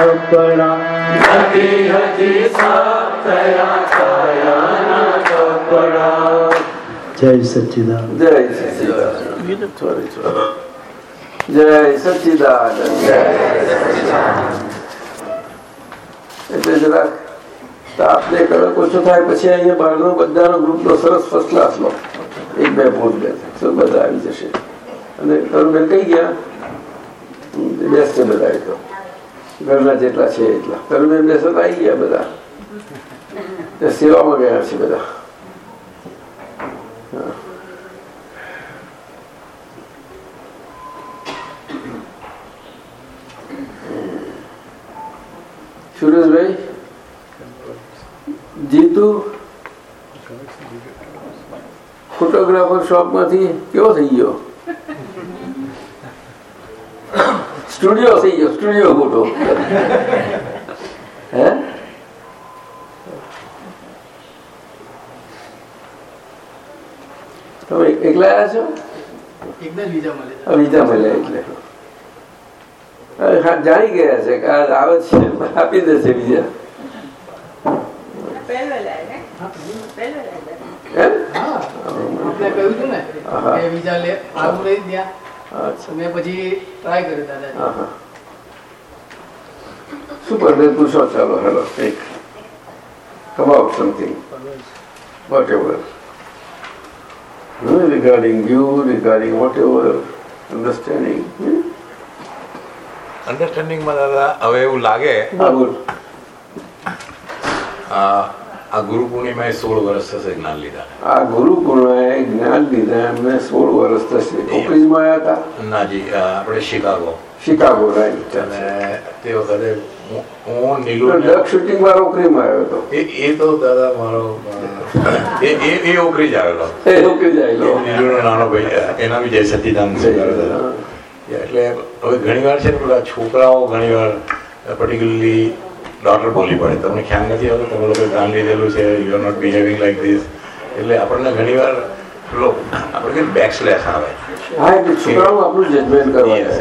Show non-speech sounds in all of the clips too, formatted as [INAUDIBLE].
કપડા હતી હતી સાફ કાયાના કપડા જય સચિદાન જય સચિદાન જય સચિદાન જય સચિદાન એટલે જરાક આપને કડક ઓછો થાય પછી અહીંયા બહારનો બધાનો ગ્રુપનો સરસ ફર્સ્ટ ક્લાસ લો એક બે ફોન બે. બધા આવી જશે. અને તરુબેન કઈ ગયા? બેસશે બધા તો. ઘરના જેટલા છે એટલા. તરુબેન બેસો તો આવી ગયા બધા. તે સેવામાં ગયા છે બધા. સુરેશભાઈ? જીતુ? ફોટોગ્રાફર શોપમાંથી કેવો થઈ ગયો? સ્ટુડિયો થઈ ગયો સ્ટુડિયો ફોટો હે તમે એકલા આવ્યા છો? બીજા મળે એટલે. જાણી ગયા છે કે આ આવે છે. આપી દેશે બીજા પહેલો મેં પછી ટ્રાય કર્યું દાદા હા હા શું પરદેશ પૂછો ચાલો? હેલો કંઈક about something whatever. Hmm, regarding you regarding whatever. Understanding? Hmm? અન્ડરસ્ટેન્ડિંગમાં દાદા હવે એવું લાગે આ ગુરુ પૂર્ણિમાએ સોળ વર્ષ થશે જ્ઞાન લીધા આ ગુરુ જ્ઞાન લીધા એમને સોળ વર્ષ થશે ઓફિસમાં આવ્યા હતા આપણે શિકાગો શિકાગો રાઈટ અને તે વખતે હું- નીલુ ડક શૂટિંગ નોકરીમાં આવ્યો હતો એ એ તો દાદા મારો એ એ એ ઓકરી જ આવેલો એ નીલુનો નાનો ભાઈ એના બી જય સતીદાન છે એટલે હવે ઘણી વાર છે ને પેલા છોકરાઓ ઘણી વાર પર્ટિક્યુલરલી ડોટર બોલી પડે. તમને ખ્યાલ નથી આવતો? તમે લોકોએ કામ લીધેલું છે you are not behaving like this એટલે આપણને ઘણી વાર આપણે બેક સ્લેશ આવે.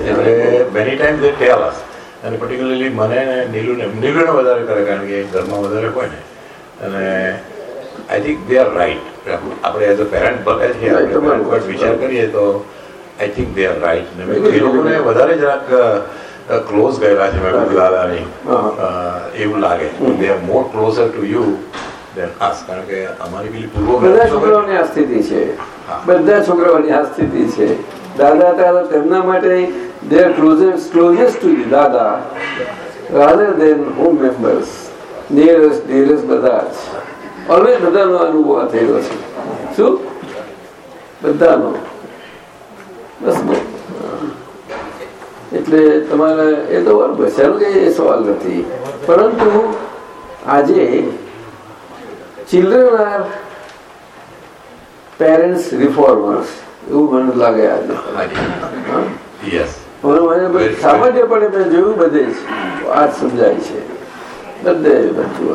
એટલે many time they tell us અને પર્ટિક્યુલરલી મને ને નીલુને નીલુને વધારે કરે કારણ કે ઘરમાં વધારે હોય ને. અને I think they are right આપણે એઝ અ પેરેન્ટ ભલે છે આપણે વિચાર કરીએ તો I think they are right ને એ લોકોને વધારે જરાક ક્લોઝ ગયેલા છે મેં કીધું દાદાની હા. એવું લાગે. They are more closer to you than us કારણ કે અમારી પેલી પૂર્વ બધા છોકરાઓની આ સ્થિતિ છે. બધા છોકરાઓની આ સ્થિતિ છે. દાદા તારા તેમના માટે they are closest closest to you દાદા. Rather than home members nearest dearest બધા જ. ઓલવેઝ બધાનો અનુભવ થયેલો છે. શું? બધાનો. બસ બહુ. એટલે તમારે એ તો બરાબર એ સવાલ નથી. પરંતુ આજે ચિલ્ડ્રન આર પેરેન્ટ્સ રિફોર્મર્સ એવું મને લાગે આજે. સામાન્યપણે મેં જોયું બધે આ સમજાય છે. બધે બચ્ચું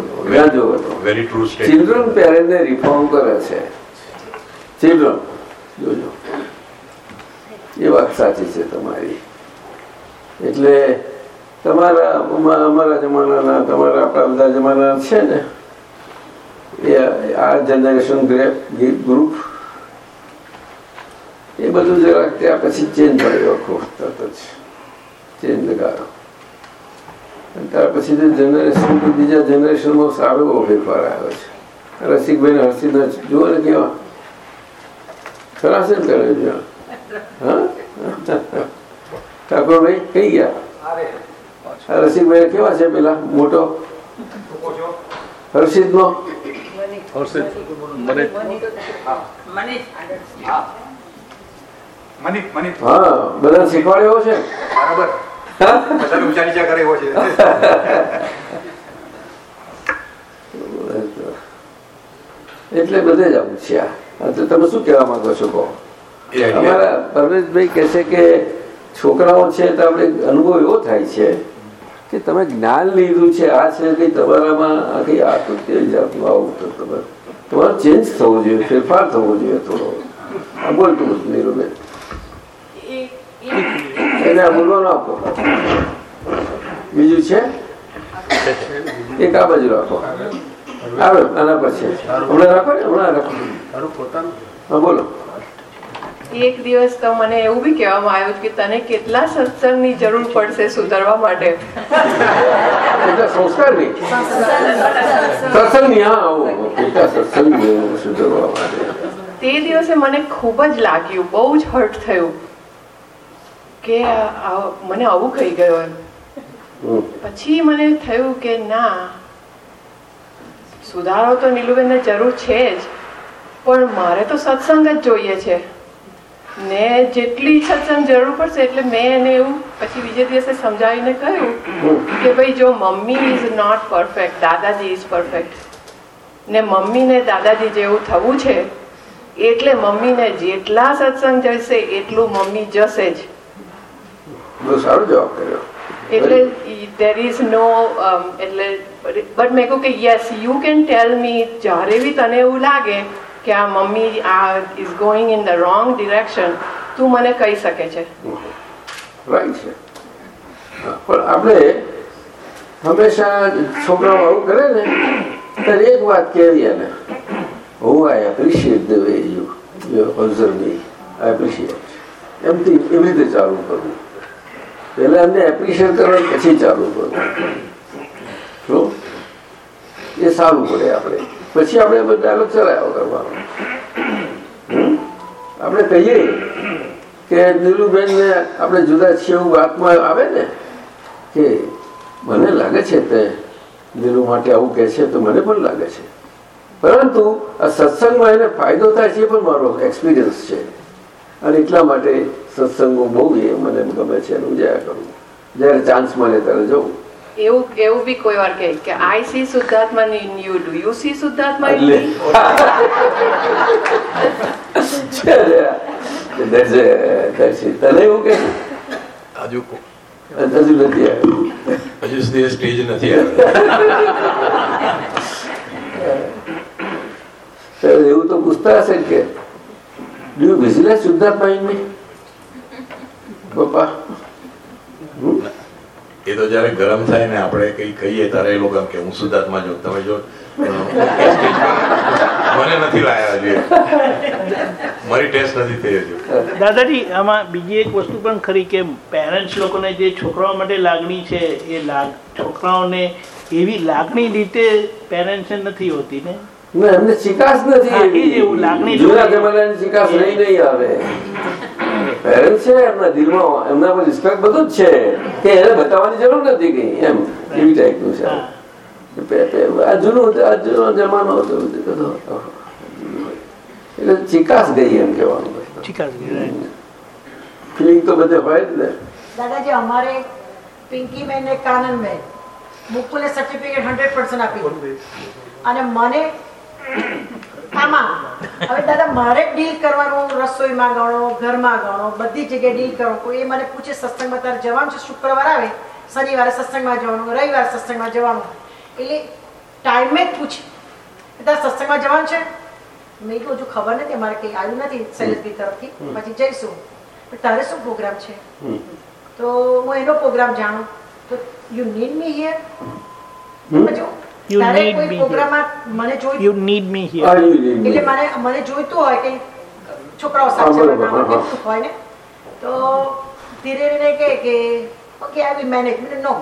હતું. ચિલ્ડ્રન પેરેન્ટને રિફોર્મ કરે છે. ચિલ્ડ્રન જોજો. એ વાત સાચી છે તમારી. એટલે તમારા અમારા જમાનાના, તમારા આપણા બધા જમાના છે ને? એ આ જનરેશન ગ્રુપ એ બધું જરાક ત્યાં પછી ચેન્જ થયો આખો તરત જ. ચેન્જ લગાડો. ત્યાર પછી જનરેશન બીજા જનરેશનમાં સારો એવો ફેરફાર આવ્યો છે. રસિકભાઈ હર્ષિદના જુઓ ને કેવા. ખરા છે ને કરે હા? ઠાકોરભાઈ કઈ ગયા? રસિકભાઈ કેવા છે પેલા? મોટો? હર્ષિદનો મનીષ. મનિત મનિત હા બધા શીખવાડ્યો છે? બરાબર. હા? બધાને ઊંચા નીચા કરે એવો છે. એટલે બધે જ આવું છે તમે શું કહેવા માંગો છો કહો? અમારા પરમેશભાઈ કહે છે કે છોકરાઓ છે તો આપણે અનુભવ એવો થાય છે કે તમે જ્ઞાન લીધું છે આ છે કે તમારામાં આ કઈ આ તો કેવી જાતનું આવું તો તમારે તમારે ચેન્જ થવો જોઈએ ફેરફાર થવો જોઈએ થોડો. આ બોલતું નીરુબેન. એને આ બોલવાનું આપો. બીજું છે? એક આ બાજુ રાખો. આવે આના પછી હમણાં રાખો ને હમણાં રાખો. હા બોલો. એક દિવસ તો મને એવું બી કહેવામાં આવ્યું કે તને કેટલા સત્સંગની જરૂર પડશે સુધારવા માટે. એટલે સત્સંગની હા કેટલા સત્સંગ સુધરવા માટે. તે દિવસે મને ખૂબ જ લાગ્યું બહુ જ હર્ટ થયું કે મને આવું કહી ગયો એમ. પછી મને થયું કે ના સુધારો તો નીલુબેનને જરૂર છે જ પણ મારે તો સત્સંગ જ જોઈએ છે. ને જેટલી સત્સંગ જરૂર પડશે એટલે મેં એને એવું પછી બીજે દિવસે સમજાવીને કહ્યું કે ભાઈ જો મમ્મી ઇઝ નોટ પરફેક્ટ દાદાજી ઇઝ પરફેક્ટ ને મમ્મીને દાદાજી જેવું થવું છે એટલે મમ્મીને જેટલા સત્સંગ જશે એટલું મમ્મી જશે જ. સારો જવાબ કર્યો. એટલે દેર ઇઝ નો એટલે બટ મેં કહ્યું કે yes you can tell me જ્યારે બી તને એવું લાગે કે આ મમ્મી આ is going in the wrong direction તું મને કહી શકે છે. રાઈટ છે પણ આપણે હંમેશા છોકરાઓ આવું કરે ને, ત્યારે એક વાત કહેવી એને. હું I appreciate the way you you observe me I appreciate એમથી એવી રીતે ચાલુ કરવું. પહેલા એમને એપ્રિશિએટ કરવાનું પછી ચાલુ કરવું. એ સારું પડે આપણે. પછી આપણે ડાયલોગ ચલાવ્યો કરવાનો આપણે કહીએ કે નીલુબેનને આપણે જુદા છીએ એવું વાતમાં આવે ને કે મને લાગે છે તે નીલુ માટે આવું કહે છે તો મને પણ લાગે છે. પરંતુ આ સત્સંગમાં એને ફાયદો થાય છે પણ મારો એક્સપિરિયન્સ છે. અને એટલા માટે સત્સંગો બહુ એ મને ગમે છે, હું જયા કરું. જ્યારે ચાન્સ મળે ત્યારે જવું. એવું એવું બી કોઈ વાર કહે કે આઈ સી શુદ્ધાત્મા in you do you see શુદ્ધાત્મા ઇન. તને એવું કે હજુ હજુ નથી આવ્યું હજુ સુધી સ્ટેજ નથી આવ્યો એવું તો પૂછતા હશે કે ડુ યુ વિઝિલેટ શુદ્ધાત્મા ઇન મી પપ્પા એ તો જયારે ગરમ થાય ને આપણે કઈ કહીએ, ત્યારે એ લોકો એમ કે, હું શુદ્ધાત્મા જો તમે જો મને નથી મારી ટેસ્ટ નથી થઈ હજુ. દાદાજી, આમાં બીજી એક વસ્તુ પણ ખરી કે પેરેન્ટ્સ લોકોને જે છોકરાઓ માટે લાગણી છે, એ લાગ, છોકરાઓને એવી લાગણી રીતે પેરેન્ટ્સને નથી હોતી ના? એમને ચિકાસ નથી. હા, એ જ એવી. એવું લાગણી જૂના જમાનાની ચિકાસ રહી નહીં આવે. પેરેન્ટ છે એમના દિલમાં એમના પર રિસ્પેક્ટ બધું જ છે. કે એને બતાવવાની જરૂર નથી કઈ એમ એવી ટાઈપનું છે. હા. પે- પે- આ જૂનું આ જૂનો જમાનો હતો એટલે ચિકાસ ગઈ એમ કહેવાનું. ફિલિંગ તો બધે હોય જ ને. દાદાજી અમારે પિંકીબેન ને કાનનબેન મુકુલે સર્ટિફિકેટ હંડ્રેડ પર્સન્ટ આપી અને મને આમાં હવે દાદા મારે ડીલ કરવાનું રસોઈમાં ગણો ઘરમાં ગણો બધી જગ્યાએ ડીલ કરો. કોઈ એ મને પૂછે સત્સંગમાં તારે જવાનું છે શુક્રવાર આવે શનિવારે સત્સંગમાં જવાનું રવિવારે સત્સંગમાં જવાનું. એટલે ટાઈમે જ પૂછે. તારે સત્સંગમાં જવાનું છે? મેં કહું હજુ ખબર નથી અમારે કંઈ આવ્યું નથી શૈલેષભાઈ તરફથી. પછી જઈશું. પણ તારે શું પ્રોગ્રામ છે? તો હું એનો પ્રોગ્રામ જાણું. તો યુ નીડ મી હિયર પછી You નીડ મી પ્રોગ્રામમાં મને જોઈ યુ નીડ મી me. એટલે મને મને જોઈતું હોય કે છોકરાઓ હા, સાથે બરોબર, બનાવવા હા, હા. કેટલું હોય ને તો ધીરે ધીરે કહે કે okay I will manage no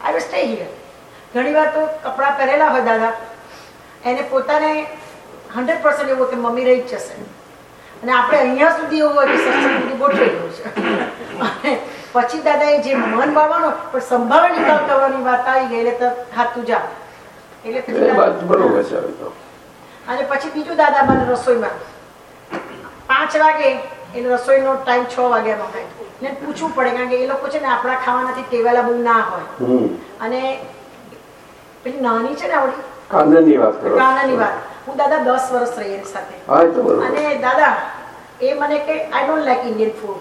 I will stay here ઘણી વાર તો કપડાં પહેરેલા હોય દાદા એને પોતાને હંડ્રેડ પર્સન્ટ એવું કે મમ્મી રહી જ જશે. અને આપણે અહીંયા સુધી એવું હોય કે સત્સંગ સુધી ગોઠવાઈ ગયું છે. પછી દાદાએ જે મન વાળવાનો પણ સંભાળ નિકાલ કરવાની વાત આવી ગઈ એટલે તો હાથ તું જા એ વાત બરોબર છે અને પછી બીજું દાદા મને રસોઈમાં પાંચ વાગે એટલે રસોઈનો ટાઈમ છ વાગ્યાનો થાય ને પૂછવું પડે કારણ કે એ લોકો છે ને આપણા ખાવાનાથી ટેવાયેલા બહુ ના હોય અને પેલી નાની છે ને આવડી કાંદનની વાત કરો. કાનાની વાત હું દાદા દસ વર્ષ રહી એની સાથે એ અને દાદા એ મને કે I don't like Indian food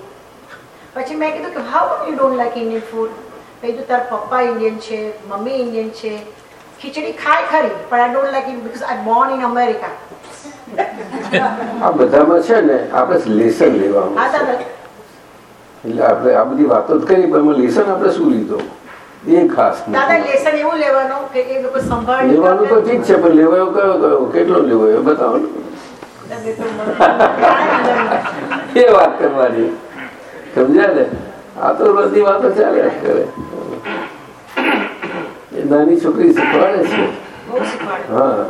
પછી મેં કીધું કે how you don't like Indian food કીધું તાર પપ્પા ઇન્ડિયન છે મમ્મી ઇન્ડિયન છે ખીચડી ખાય ખરી પણ I don't like it because I born in America આ બધામાં છે ને આપણે લેસન લેવાનું એટલે આપણે આ બધી વાતો જ કરી પણ લેસન આપણે શું લીધો? એ ખાસ લેસન એવું લેવાનું કે એ લોકો સંભાળ. લેવાનું તો ઠીક છે પણ લેવાયો કયો કયો? કેટલો લેવાયો? બતાવો [LAUGHS] એ વાત કરવાની. સમજ્યા ને? આ તો બધી વાતો ચાલે કરે. નાની છોકરી શીખવાડે છે હા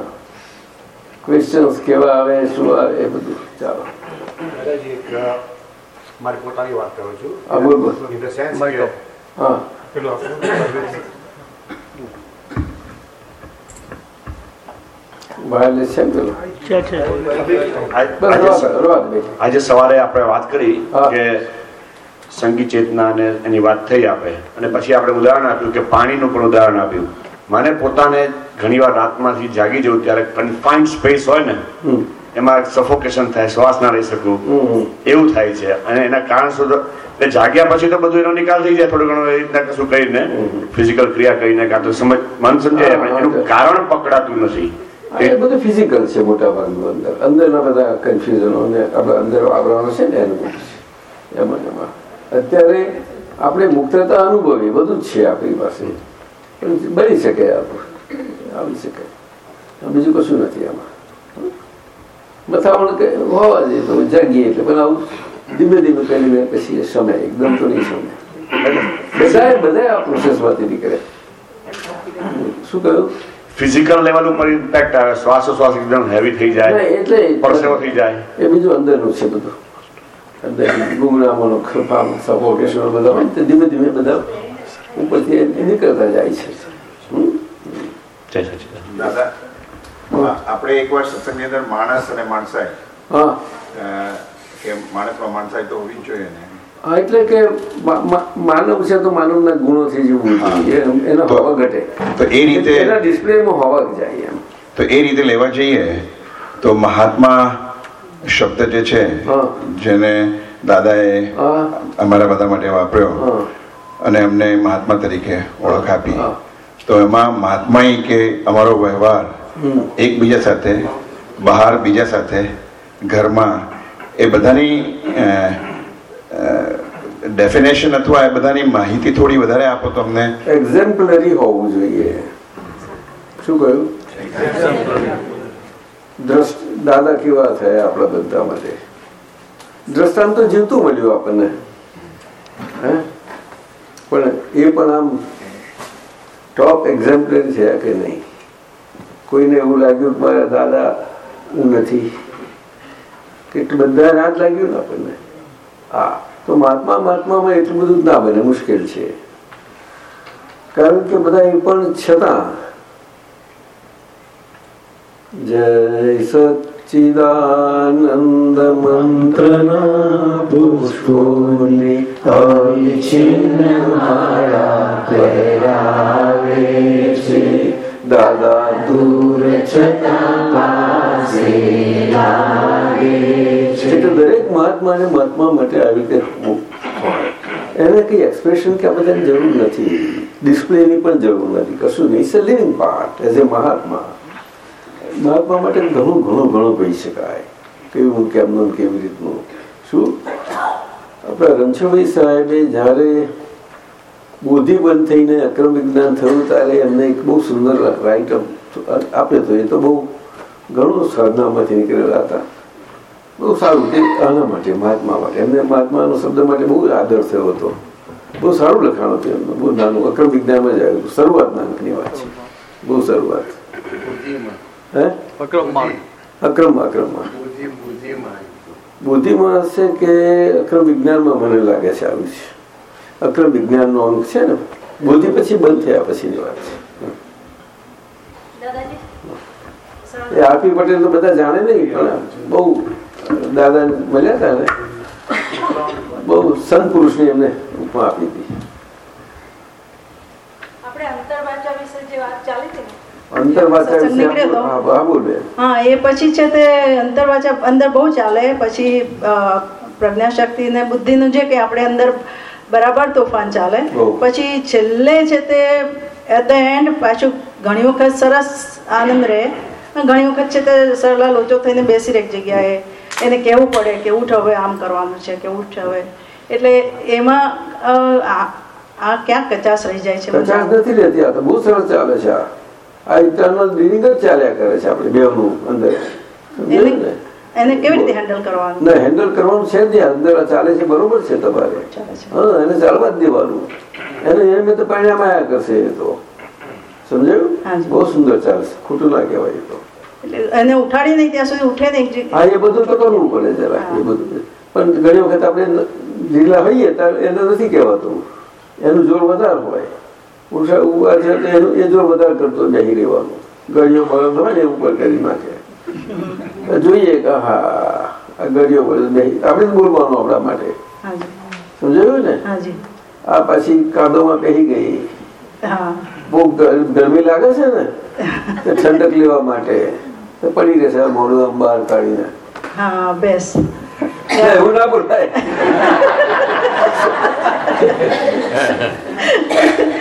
ક્વેશ્ચન્સ કેવા આવે શું આવે એ બધું ચાલો મારી પોતાની વાત કરું છું હા પેલું. આજે સવારે આપણે વાત કરી કે સંગીત ચેતના અને એની વાત થઈ આપણે અને પછી આપણે ઉદાહરણ આપ્યું કે પાણીનું પણ ઉદાહરણ આપ્યું. મને પોતાને ઘણીવાર રાતમાંથી જાગી જવું ત્યારે કન્ફાઇન્ડ સ્પેસ હોય ને એમાં સફોકેશન થાય શ્વાસ ના રહી શકું. એવું થાય છે. અને એના કારણ શું એટલે જાગ્યા પછી તો બધું એનો નિકાલ થઈ જાય થોડું ઘણું એ રીતના કશું કરીને ફિઝિકલ ક્રિયા કરીને કાં તો સમજ મન સમજાય એનું કારણ પકડાતું નથી. એ બધું ફિઝિકલ છે મોટા ભાગનું અંદર અંદરના બધા કન્ફ્યુઝનો અને અંદર આવરણો છે ને એનું એમાં એમાં. અત્યારે આપણે મુક્તતા અનુભવી બધું જ છે આપણી પાસે. બની શકે આવી શકે. બીજું કશું નથી આમાં. મથામણ હોવા જોઈએ તો જાગીએ એટલે પણ આવું ધીમે ધીમે કરીને પછી સમય એકદમ તો નહીં સમય. બધાએ બધા આ પ્રોસેસમાંથી નીકળે. શું કહ્યું? ફિઝિકલ લેવલ ઉપર ઇમ્પેક્ટ આવે શ્વાસોશ્વાસ એકદમ હેવી થઈ જાય એટલે પરસેવો થઈ જાય. એ બીજું અંદરનું છે બધું. અંદર ખરફામ ખફામ સફોકેશન બધા હોય ને ધીમે ધીમે બધા ઉપરથી એ નીકળતા જાય છે આપણે એકવાર સત્સંગની અંદર માણસ અને માણસાઈ હા કે માણસમાં માણસાઈ તો હોવી જ જોઈએ ને હા એટલે કે માનવ છે તો માનવના ગુણોથી જીવવું જોઈએ એનો હવા ઘટે તો એ રીતે એના ડિસ્પ્લેમાં હોવા જાય એમ તો એ રીતે લેવા જઈએ તો મહાત્મા શબ્દ જે છે જેને દાદાએ અમારા બધા માટે વાપર્યો અને અમને મહાત્મા તરીકે ઓળખ આપી. તો એમાં મહાત્મા કે અમારો વ્યવહાર એકબીજા સાથે બહાર બીજા સાથે ઘરમાં એ બધાની ડેફિનેશન અથવા એ બધાની માહિતી થોડી વધારે આપો તો અમને. એક્ઝેમ્પલરી હોવું જોઈએ. શું કહ્યું? દાદા કેવા થયા આપણા બધા માટે? દ્રષ્ટાંત જીવતું મળ્યું આપણને. પણ એ પણ આમ ટોપ એક્ઝામ્પલરી છે કે નહીં? કોઈને એવું લાગ્યું કે મારા દાદા નથી. કેટલું બધા જ લાગ્યું ને આપણને? હા, તો મહાત્મા, મહાત્મામાં એટલું બધું ના બને, મુશ્કેલ છે. કારણ કે બધા એ પણ છતાં દાદા દૂર છતાં પાસે લાગે છે એટલે દરેક મહાત્મા ને મહાત્મા માટે આવી રીતે એને કઈ એક્સપ્રેશન કે આ બધાની જરૂર નથી. ડિસ્પ્લેની પણ જરૂર નથી. કશું નહીં. It's a living part as a મહાત્મા મહાત્મા માટે ઘણું ઘણું ઘણું કહી શકાય. કેવું કેમનું ને કેવી રીતનું? શું? આપણા રણછોડભાઈ સાહેબે જ્યારે બંધ થઈને અક્રમ વિજ્ઞાન થયું ત્યારે એમને એક બહુ સુંદર રાઇટ આપ્યો હતો. એ તો બહુ ઘણું સાધનામાંથી નીકળેલા હતા. બહુ સારું તે આના માટે, મહાત્મા માટે. એમને મહાત્માનો શબ્દ માટે બહુ આદર થયો હતો. બહુ સારું લખાણ હતું એમનું. બહુ નાનું. અક્રમ વિજ્ઞાનમાં જ આવ્યું શરૂઆત નાનકની વાત છે. બહુ શરૂઆત. હે? અક્રમમાં. અક્રમમાં બુદ્ધિમાં હશે કે અક્રમ વિજ્ઞાનમાં મને લાગે છે આવ્યું છે અક્રમ વિજ્ઞાનનો અંક છે ને બુદ્ધિ પછી બંધ થયા પછીની વાત છે. એ આરપી પટેલ તો બધા જાણે નહીં પણ બહુ દાદા મળ્યા હતા ને બહુ સંત પુરુષની એમને ઉપમા આપી હતી. આપણે અંતરવાચા વિશે જે વાત ચાલી હતી હા એ પછી છે તે અંતરવાચા અંદર બહુ ચાલે. પછી પ્રજ્ઞાશક્તિ ને બુદ્ધિનું કે આપણે અંદર બરાબર તોફાન ચાલે. પછી છેલ્લે છે તે એટ ધ એન્ડ પાછું ઘણી વખત સરસ આનંદ રહે. ઘણી વખત છે તે સરલા લોચો થઈને બેસી રહે જગ્યાએ. એને કહેવું પડે કે ઉઠ હવે આમ કરવાનું છે કે ઉઠ હવે. એટલે એમાં આ- ક્યાં કચાશ રહી જાય છે કચાશ નથી રહેતી આ તો બહુ સરસ ચાલે છે આ. આ ઇન્ટરનલ બ્લીડિંગ જ ચાલ્યા કરે છે આપણે બેવનું અંદર. એને કેવી રીતે હેન્ડલ કરવાનું? ના હેન્ડલ કરવાનું છે જ અંદર ચાલે છે બરોબર છે તમારે. હા એને ચાલવા જ દેવાનું. એને એમ તો પરિણામ આયા કરશે એ તો. સમજાયું? બહુ સુંદર ચાલશે ખોટું ના કહેવાય તો. એને ઉઠાડી નહીં ત્યાં સુધી ઉઠે નહીં હા એ બધું તો કરવું પડે જરા એ બધું. પણ ઘણી વખત આપણે લીલા હોઈએ ત્યારે એને નથી કહેવાતું. એનું જોર વધારે હોય. ઉષા ઊભા છે તો એનું એ જો વધારે કરતો બેસી રહેવાનું. ગળીઓ બળદ હોય ને એ ઉપર કરી નાખે. જોઈએ કે હા આ ગળીઓ બળદ બેસી આપણે જ બોલવાનું આપણા માટે. હાજી. સમજાયું ને? આ પછી કાદોમાં બેસી ગઈ. બહુ ગરમી લાગે છે ને? ઠંડક લેવા માટે. પડી રહેશે આમ બહાર કાઢીને. હા બેસ. એવું ના બોલાય. [LAUGHS] [LAUGHS]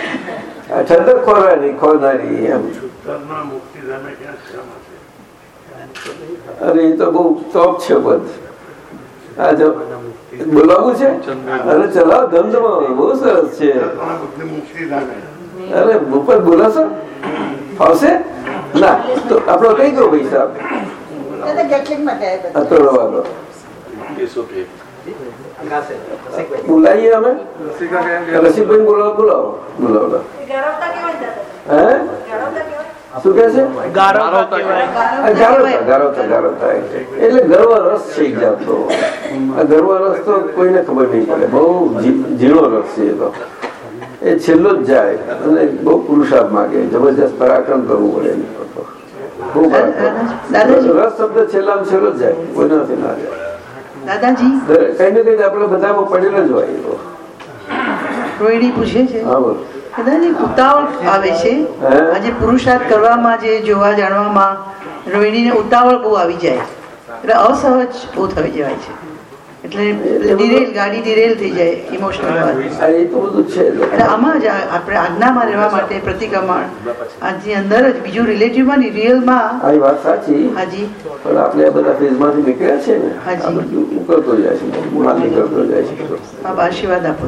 ઠંડક ખોરવાની ખોરનારી એમ. અરે એ તો બહુ ટોપ છે પદ આ જો બોલાવવું છે? અરે ચલાવ ધમધમાવો બહુ સરસ છે. અરે ઉપર બોલાશો? ફાવશે? ના તો આપણો કઈ ગયો ભાઈ સાહેબ દાદા બોલાવીએ અમે રસિકભાઈ બોલાવો બોલાવો બોલાવો હે શું કે છે ગારવતા કહેવાય. આ ગારોતા, ગારોતા, ગારોતા. એટલે ગર્વ રસ છે એક આ ગર્વ રસ તો કોઈને ખબર નહીં પડે બહુ ઝીણો રસ છે એ તો એ છેલ્લો જ જાય અને બહુ પુરુષાર્થ માગે જબરજસ્ત પરાક્રમ કરવું પડે એની બહુ રસ શબ્દ છેલ્લામાં છેલ્લો જ જાય કોઈનાથી ના જાય દાદાજી? કઈ ને કઈ આપણે બધામાં પડેલા જ હોય. રોહિણી પૂછે છે? દાદાજી ઉતાવળ આવે છે? આજે પુરુષાર્થ કરવામાં જે જોવા જાણવામાં રોહિણીને ઉતાવળ બહુ આવી જાય. એટલે અસહજ બહુ થઈ જાય છે. એટલે ડિરેલ ગાડી ડિરેલ થઈ જાય ઇમોશનલ આ એ તો બધું છે. જ. એટલે આમાં જ આપણે આજ્ઞામાં રહેવા માટે પ્રતિક્રમણ. આજની અંદર જ બીજું રિલેટિવમાં નહીં રિયલમાં આ વાત સાચી. હાજી. પણ આપણે આ બધા ફેઝમાંથી નીકળ્યા છે ને જાય છે નીકળતો જાય છે. આપ આશીર્વાદ આપો.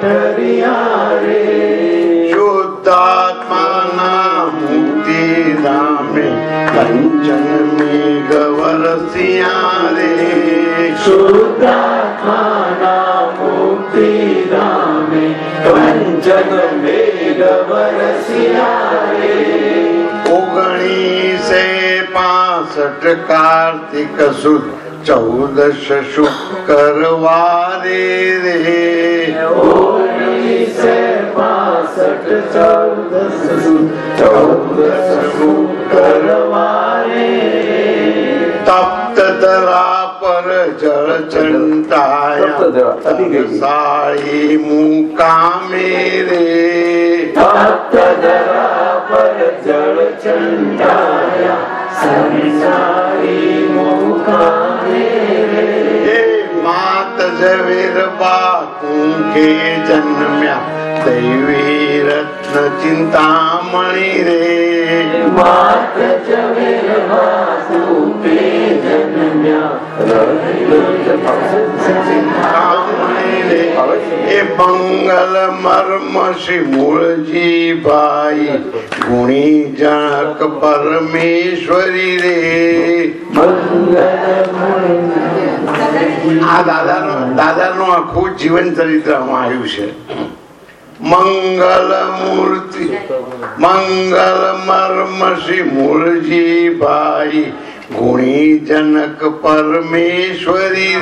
ઠરિયા રે શુદ્ધાત્માના મુક્તિ ધામે કંચન મેઘ વરસિયા રે શુદ્ધાત્માના મુક્તિધામે કંચન મેઘ વરસિયા રે ઓગણીસે પાસઠ કાર્તિક સુદ ચૌદશ શુક્રવારે રે પાસઠ ચૌદસ ચૌદસ શુક્રવારે તપ્ત ધરા પર જળ ચંતાયા સાળી મુકામે રે તપ્ત ધરા પર જળ હે માત જવેર બા કુંકે જન્મ્યા દૈવી રત્ન ચિંતામણી રે કે એ મંગલ મર્મ શ્રી મૂળજી ભાઈ ગુણી જણક પરમેશ્વરી રે આ દાદાનો દાદાનું આખું જીવન ચરિત્ર આમાં આવ્યું છે મંગલ મૂર્તિ મંગલ મર્મ શ્રી મૂળજી ભાઈ ગુણી જનક પરમેશ્વરી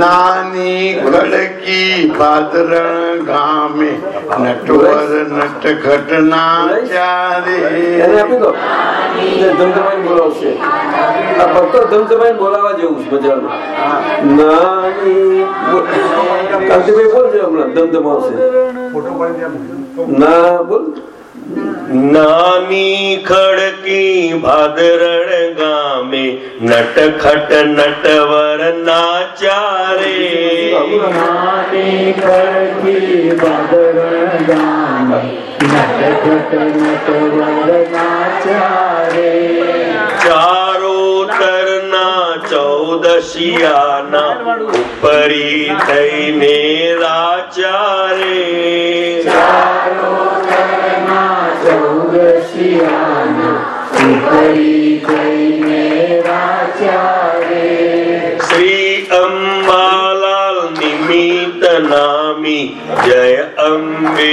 નાની ખડકી પાદરણ ગામે નટવર નટખટ ના ચારે. એને આપી દો. એટલે બોલાવશે. આ ભક્તો ધમધમાઈ બોલાવવા જેવું છે બજારમાં નાની કાંતિભાઈ બોલજો હમણાં. ધમધમાવશે. ના બોલ. નામી ખડકી ભાદરણ ગામે નટખટ નટવર નાચારે. નામી ખડકી ભાદરણ ગામે નટખટ નટવર નાચારે. ચારો તરના ચૌદશિયાના ઉપરી થઈને રાચારે. ચારો કરના ચૌદશિયાના ઉપરી જઈને રાચારે શ્રી અંબાલાલ નિમિત્ત નામી જય અંબે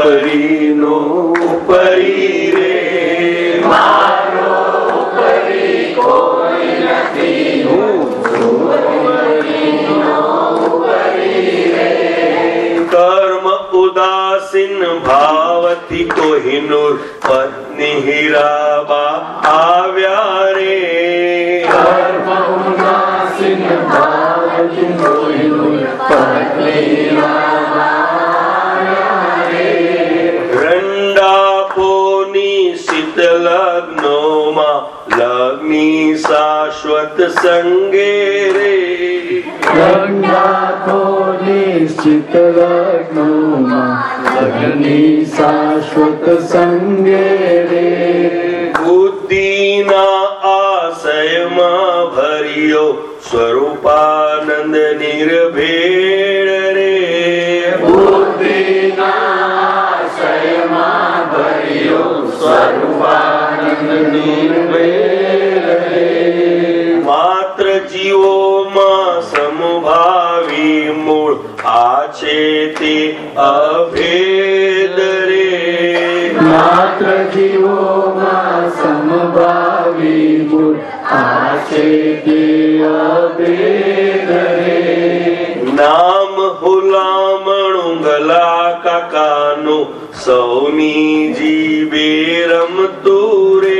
છું પરી રે. કર્મ ઉદાસીન ભાવથી કોહિનૂર પત્ની હીરાબા આવ્યા રે. કર્મ ઉદાસીન પત્ની શાશ્વત સંગે રે ગંગાકોની સ્થિત લગ્નોમાં લગ્નની શાશ્વત સંગે રે બુદ્ધિના આશયમાં ભર્યો સ્વરૂપાનંદ નિર્ભેળ રે બુદ્ધિનાશયમાં ભર્યો સ્વરૂપાનંદ નિર્વેલ મૂળ આ છે તે અભેદ રે માત્ર જીવોમાં સમભાવી ગુણ આ છે તે અભેદ રે નામ હુલામણું ગલા કાકાનું સૌની જીવે રમતું રે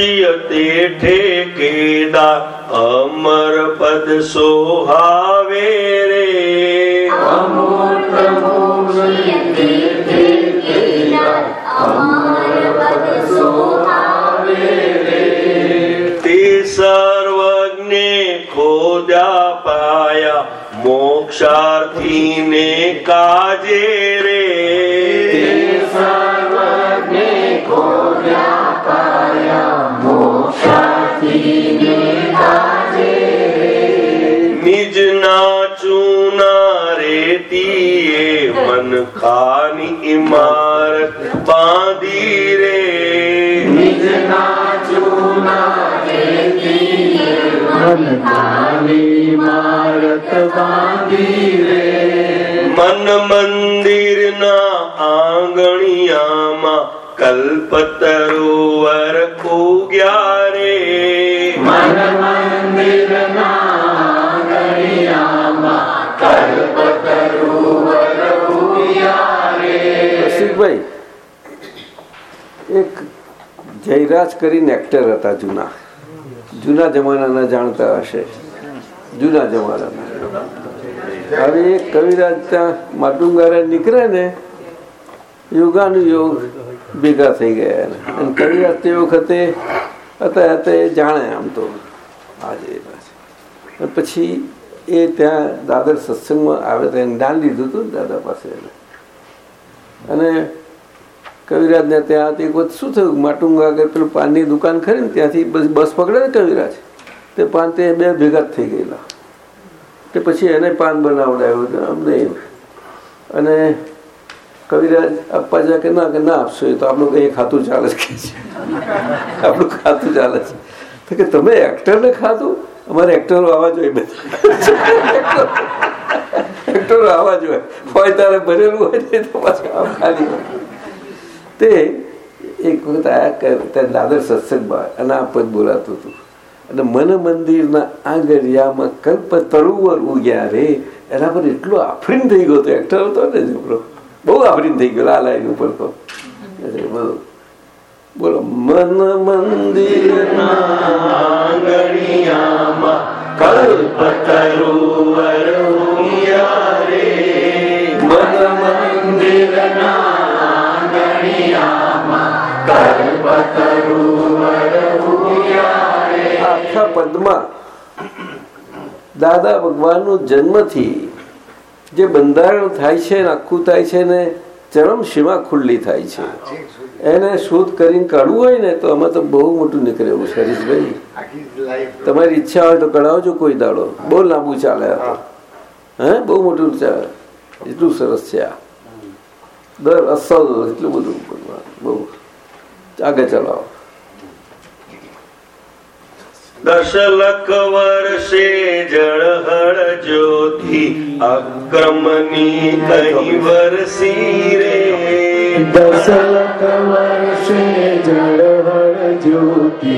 મોક્ષીય તે ઠેકેદા અમર પદ સોહાવે રે અમૂર્ત મૂર્તિ ઠેકેના અમર પદ સોહાવે મન મંદિર ના આંગણિયામાં કલ્પતરોવર ઉગ્યા રે મન મંદિર રસિકભાઈ એક જયરાજ કરીને એક્ટર હતા જૂના. જૂના જમાનાના જાણતા હશે. જૂના જમાનાના. હવે એક કવિરાજ ત્યાં માટુંગારે નીકળે ને યોગાનું યોગ ભેગા થઈ ગયા. અને કવિરાજ તે વખતે હતા હતા એ જાણે આમ તો. આજે પછી. એ ત્યાં દાદર સત્સંગમાં આવે તો એને જ્ઞાન લીધું હતું દાદા પાસે અને કવિરાજને ત્યાં એક વખત શું થયું? માટુંગા આગળ પેલું પાનની દુકાન ખરી ને ત્યાંથી બસ પકડે ને કવિરાજ. તે પાન તે બે ભેગા થઈ ગયેલા. તે પછી એને પાન બનાવડાવ્યું અમને એમ અને કવિરાજ આપવા જાય કે ના કે ના આપશો એ તો આપણું કઈ ખાતું ચાલે છે. આપણું ખાતું ચાલે છે. તો કે તમે એક્ટરને ખાતું અમારે એક્ટરો આવવા જોઈએ બધા એક્ટરો આવવા જોઈએ. હોય તારે ભરેલું હોય તો પાછું ખાલી. તે એક વખત આયા કર- ત્યાં દાદર સત્સંગમાં અનાપદ બોલાતું હતું. અને મન મંદિરના આંગળિયામાં કલ્પ તળુવર ઉગ્યા રે. એના પર એટલો આફરીન થઈ ગયો હતો. એક્ટર હતો ને છોકરો બહુ આફરીન થઈ ગયો આ લાઈન ઉપર તો. બધું બોલો. મન મંદિર મન મંદિરના આખા પદમાં દાદા ભગવાનનું જન્મથી જે બંધારણ થાય છે આખું થાય છે ને, ચરમ સીમા ખુલ્લી થાય છે. એને શોધ કરીને કાઢવું હોય ને, તો આમાં તો બહુ મોટું નીકળે એવું હરીશભાઈ. તમારી ઈચ્છા હોય તો કઢાવજો કોઈ દાડો. બહુ લાંબુ ચાલે હે? બહુ મોટું ચાલે. એટલું સરસ છે આ. દર અસલ, એટલું બધું બહુ. આગળ ચલાવો દશલખ વર્ષે જળહળ જ્યોતિ અક્રમની કહી વરસી રે. દશલખ વર્ષે જળહળ જ્યોતિ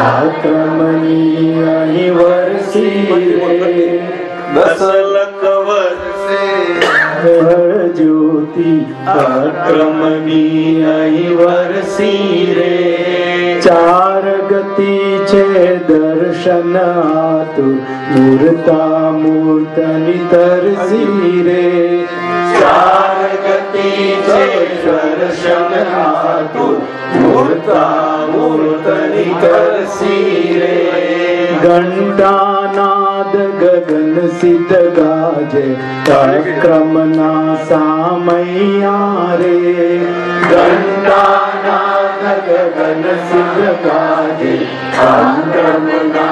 આક્રમણી અહીં વરસી રે. દશ જળહળ જ્યોતિ અક્રમની અહીં વરસી રે ચાર ગતિ છે દર્શન तु दूर्ता मूर्तसि गण्टा घण्टानाद गगन सिद्धा करक्रमना सा मय रे घण्टानाद गगन सिद्ध गाजे सिद्धा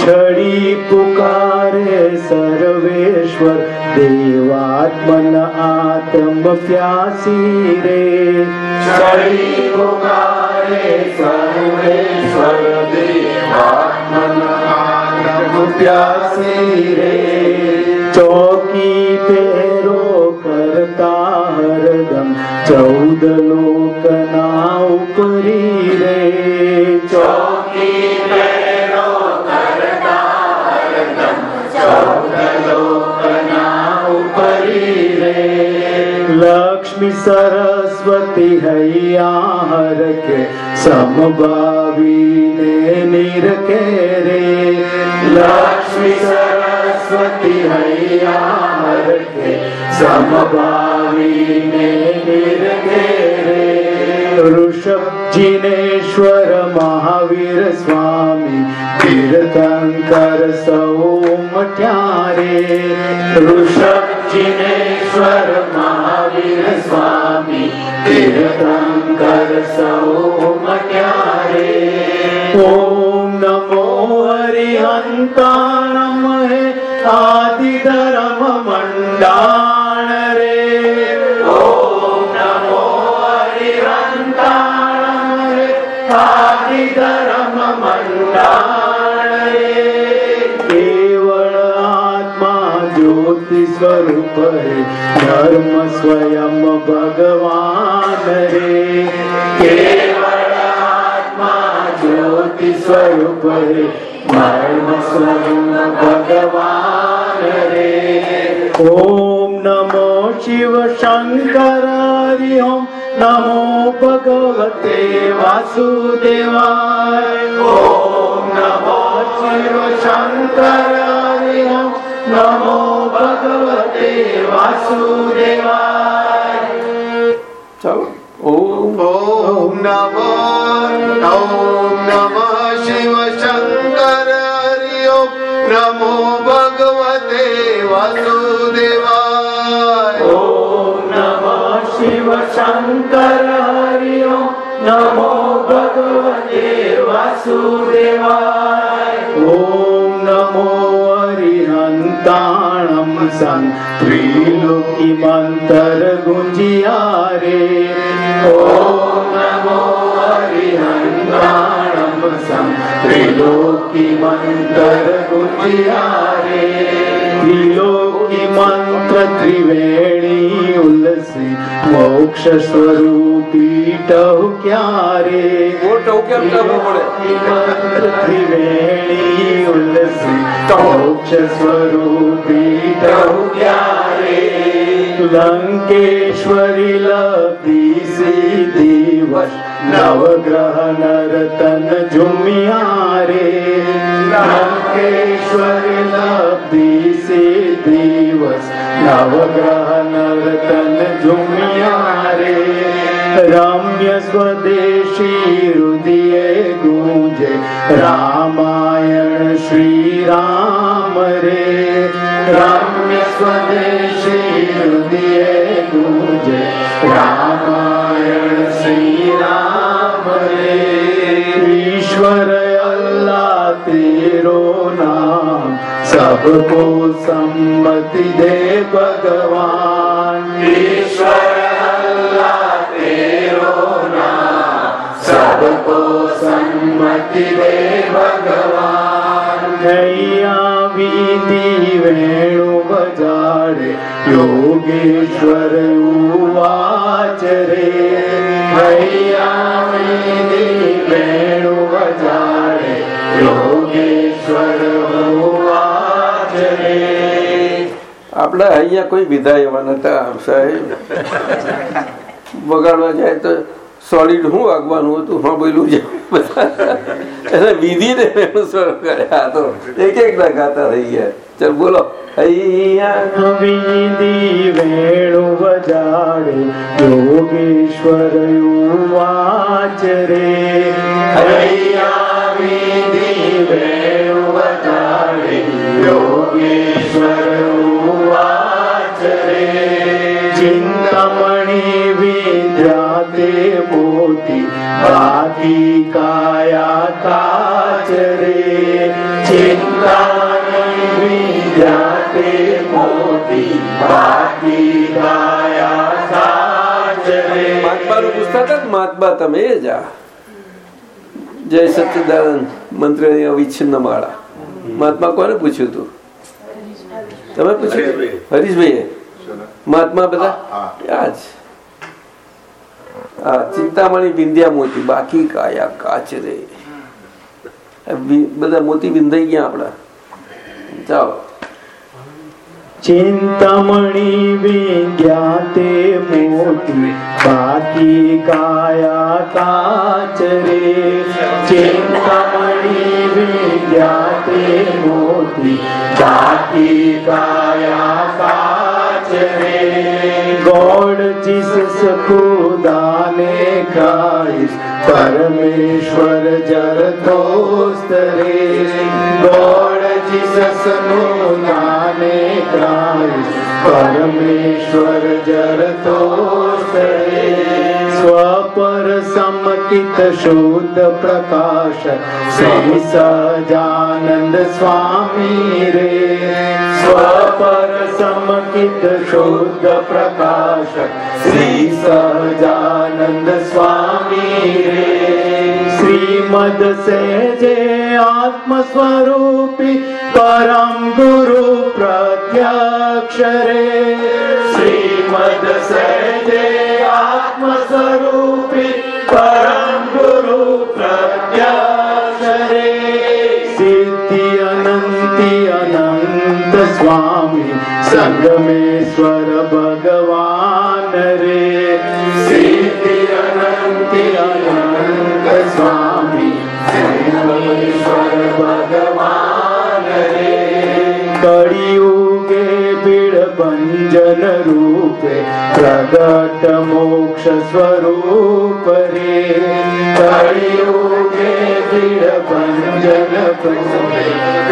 છડી પુકારે સર્વેશ્વર દેવાત્મન આત્મ પ્યાસી રે છડી પુકારે સર્વેશ્વર દેવાત્મન આત્મ પ્યાસી રે ચોકી પેરો કરતા હરદમ ચૌદ લોકના ઉપરી સરસ્વતી હૈયા રખે સમભાવીને નિરખે રે લક્ષ્મી સરસ્વતી હૈયા રખે સમભાવીને નિરખે રે ઋષભજીનેશ્વર મહાવીર સ્વામી તીર્થંકર સૌ મઠ્યા રે ઋષભજીનેશ્વર મહાવીર સ્વામી તીર્થંકર સૌ મટ્યા રે ઓમ નમો હરિહંતા નમઃ આદિ ધર્મ મંડાણ धर्म स्वयं भगवाहे जगति स्वयं भरे धर्म स्वयं भगवान् रे ॐ नमो शिव शङ्करारि शङ्करार्यं नमो भगवते वासुदेवाय। ॐ नमो शिव शङ्करारि स्वंकरार्यं नमो भगवते वासुदेवा ॐ नमो ॐ नमः शिव शङ्कर हरि ओ नमो भगवते वासुदेवा ॐ नमः शिव शङ्कर हरि ओ नमो भगवते वासुदेवा ॐ नमो ण सङ्गत्रिलोकी मन्त्र गुजिरेण सङ्गत्रिलोकी मन्तर गुजिरे મંતર ગુંજિયારે ઓમ નમો હરિહંતાણમ સં ત્રિલોકી મંતર ગુંજિયારે ત્રિલોકી મંત્ર ત્રિવેણી ઉલ્લસી મોક્ષ સ્વરૂપી ટહુ ક્યારે કેમ કરવું મંત્ર ત્રિવેણી ઉલ્લસી મોક્ષ સિદ્ધિ વશ નવગ્રહ નર્તન ઝુમિયારે રે. સિદ્ધિ રમ્ય સ્વદેશી હૃદય ગુંજે. રામાયણ શ્રી રામ રે. રમ્ય સ્વદેશી હૃદય ગુંજે. રામાયણ શ્રી રામ રે. ઈશ્વર અલ્લાહ તેરો નામ. सबको सम्मति दे भगवान ईश्वर अल्लाह तेरो नाम सबको सम्मति दे भगवान नैया वीति वेणु बजाड़े योगेश्वर उवाच रे नैया वीति वेणु बजाड़े योगेश्वर આપણે અહીંયા કોઈ વિધા એવા નતા, સાહેબ. વગાડવા જાય તો સોલિડ શું વાગવાનું હતું? હા બોલું છે એટલે વિધિ ને એનું સ્વર કર્યા તો એક એક ના ગાતા થઈ ગયા. ચાલ બોલો. અહીંયા વિધિ વેણુ વજાડે યોગેશ્વર વાચ રે અહીંયા વિધિ વેણુ વજાડે યોગેશ્વર ચિંતામણી વિદ્યા તે મોતી બાકી કાયા કાચ રે ચિંતામણી વિદ્યા તે મોતી બાકી કાયા કાચ રે મહાત્માનું પૂછતા હતા ને મહાત્મા તમે જ આ જય સચ્ચિદાનંદ મંત્રની અવિચ્છિન્ન માળા મહાત્મા કોને પૂછ્યું હતું તમે પૂછ્યું હરીશભાઈએ મહાત્મા બધા? આ જ હા ચિંતામણી વિંધ્યા મોતી બાકી કાયા કાચ રે. બધા મોતી વિંધાઈ ગયા આપણા. ચાલો ચિંતામણી વિંધ્યા તે મોતી બાકી કાયા કાચ રે. ચિંતામણી વિંધ્યા તે મોતી બાકી કાયા કાચ રે ગોડ જીસસ ખુદાને ક્રાઇસ્ટ પરમેશ્વર જર દોસ્ત રે ગોડ જીસસનું નાને ક્રાઇસ્ટ પરમેશ્વર જર દોસ્ત રે સ્વપર સમકિત શુદ્ધ પ્રકાશ શ્રી સજાનંદ સ્વામી રે. સ્વપર સમકિત शोध प्रकाश श्री सजानन्द स्वामी श्रीमद्सेजे आत्मस्वरूपी परं गुरु प्रत्याक्षरे। श्रीमद्सेजे आत्मस्वरूपी परं गुरु प्रत्या सिद्धि अनन्ति अनन्त स्वामी सङ्गमेश्वर भगवान् रे श्रीतिरनन्ति अनन्त स्वामी। श्रीनमेश्वर भगवान् जनरूपे प्रगट मोक्ष स्वरूपे जले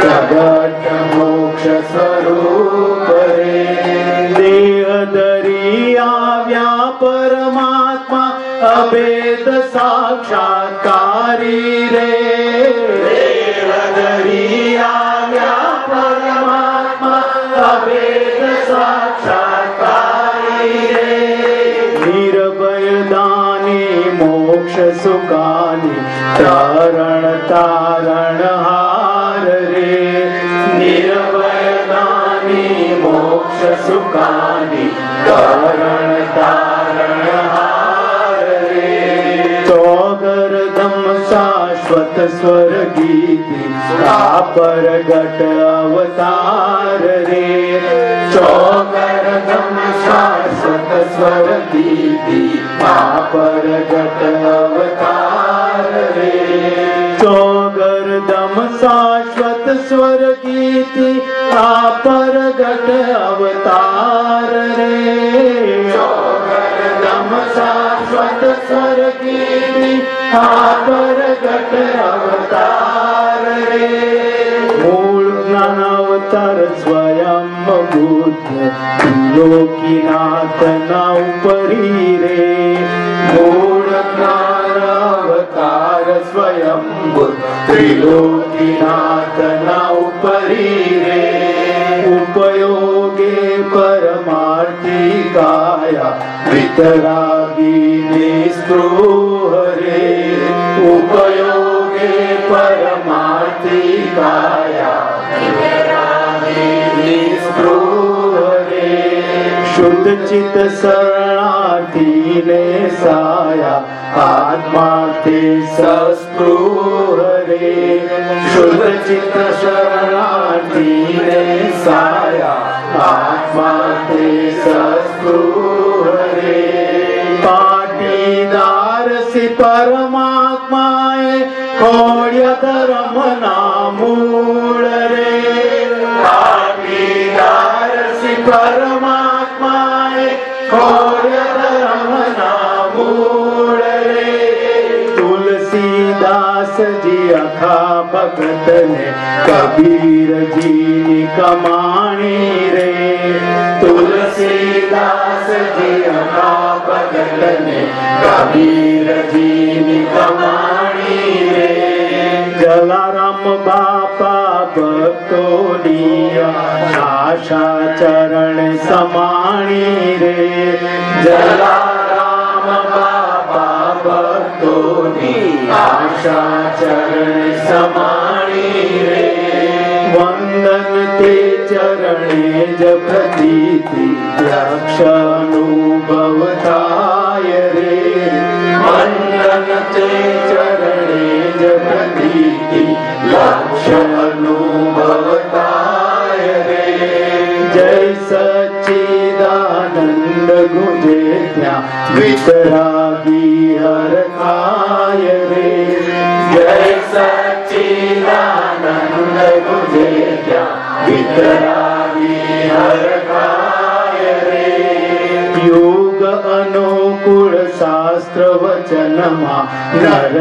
प्रगट मोक्ष स्वरूपरे दियदर्या व्या परमात्मा अभेद साक्षात्कारिरे સુખાની તારણ તારણ હાર રે નિર્ભય દાની મોક્ષ સુકાની તારણ તારણ હાર રે भगवत स्वर गीती छा अवतार रे। चौकर गम शाश्वत स्वर गीती पापर अवतार रे। चौगर दम शाश्वत स्वर गीत पापर अवतार रे। परम शाश्वत स्वर्गी प्रगट अवतार रे मूल पूर्णनवतर स्वयं बुद्ध लोकीनाथ ना उपरि रे मूल पूर्णकारवकार स्वयं बुद्ध त्रिलोकीनाथ ना उपरि रे उपयोगे परमार्तिकाया ઉપરી સ્પૃહરે ઉપયોગે પરમાર્થી કાયા શુદ્ધ નિસ્પૃહ શરણાર્થીને સાયા આત્મા તે નિસ્પૃહ રે શુદ્ધ ચિત્ત શરણાર્થી પરમાત્માએ ખોડ્ય ધર્મ ના મૂળ રે. પાટીદાર સી પરમાત્માએ ખોડ્ય ધર્મ ના મૂળ તુલસીદાસજી અખા ભગતને કબીરજીની કમાણી રે. તુલસીદાસજી અખા ભગતને કબીરજીની કમાણી રે. જલારામ બાપા ભક્તોડિયા આશા ચરણ સમાણી રે. બાપા भाषा चरण समाणि मन्दनते चरणे जगति रक्षानुभवताय रे। रे मन्दनते चरणे जगति लक्षणो रे। जय सच्चिदानन्द गुजे वितरागी થાય રે જય સચ્ચિદાનંદ ગુજે ત્યાં વિતરાગી હર ખાય રે જય સચ્ચિદાનંદ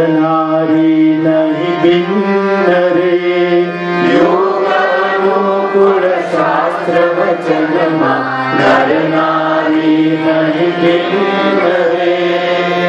ગુજે ત્યાં વિતરાગી હર ખાય રે યોગ અનુકૂળ શાસ્ત્ર વચનમાં નર નારી નહીં ભિન્ન રે યોગ અનુકૂળ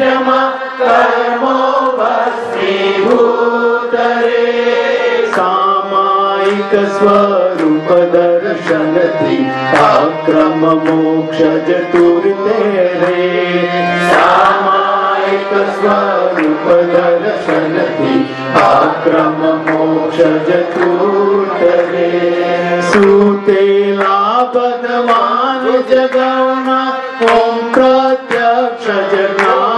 कर्म भस्ति भूतरे। सामायिक स्वरूपदर्शनति अक्रम मोक्ष चतुर्दे सामायिक स्वरूपदर्शनति अक्रम मोक्ष चतुर्दरे सुतेला पदमानुजगणा त्वं क्ष जगा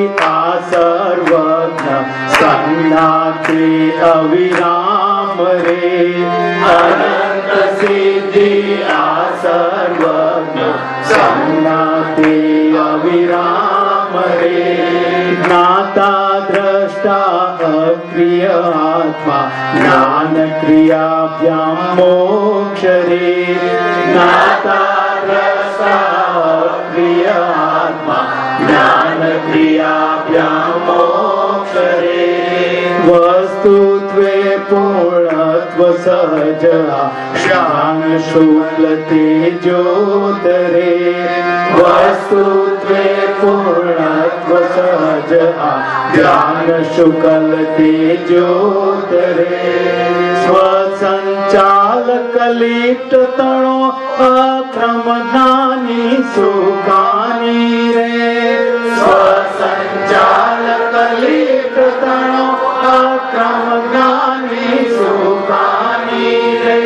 सर्वज्ञ। सर्वे अविराम रे अनन्त सिद्धि आ सर्वे अविराम रे नाता द्रष्टा अक्रिय आत्मा ज्ञानक्रियाभ्यां मोक्ष रे नाता द्रष्टा अक्रिय आत्मा રે સુતેલા ભગવાન જગવના ઓમ પ્રત્યક્ષ જગાની રે સુતેલા સ્વસંચાલક લિપ્ત તણો અક્રમ નાની સુખાની રે. સ્વસંચાલ લિપ્ત તણો અક્રમ જ્ઞાની સુખાની રે.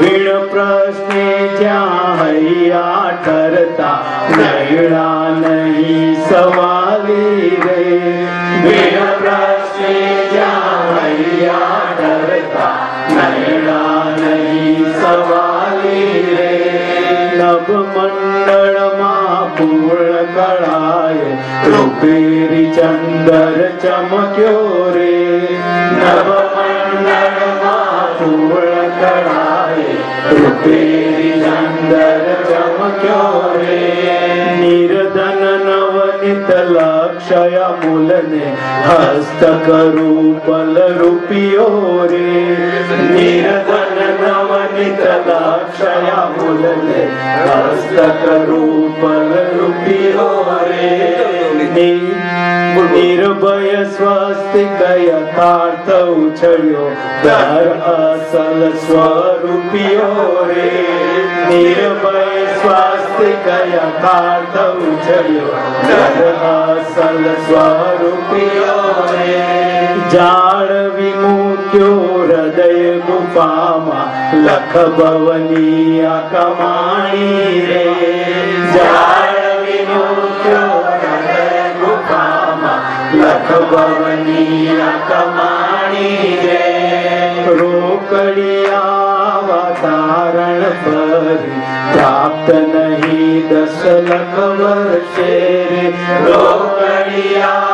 વીણ પ્રશ્ને જ્યાં હૈયા ઠરતા નૈણા નહીં સવાલી રે. વીણ પ્રશ્ને જ્યાં હૈયા સવાલી રે નભ મંડળમાં પૂર્ણ કળાય રૂપેરી ચંદર ચમક્યો રે નભ મંડળમાં પૂર્ણ કળાય રૂપેરી ચંદર ચમક્યો રે નિર્ધન નવનિત લક્ષય મૂલને હસ્તક રૂપલ રૂપિયો રે નિર્ધન નવનિત નિર્ભય સ્વસ્તિક યથાર્થ ઉછળ્યો દર અસલ સ્વરૂપિયો રે નિર્ભય સ્વસ્તિક યથાર્થ ઉછળ્યો દર અસલ સ્વરૂપિયો રે જાળ વિમુક્યો હૃદય ગુફામાં લખ ભવની અકમાણી કમાણી રે લખ ભવની અકમાણી રે. રોકડિયા તારણ ભરી, પ્રાપ્ત નહીં દસ લખ વર્ષે રોકડિયા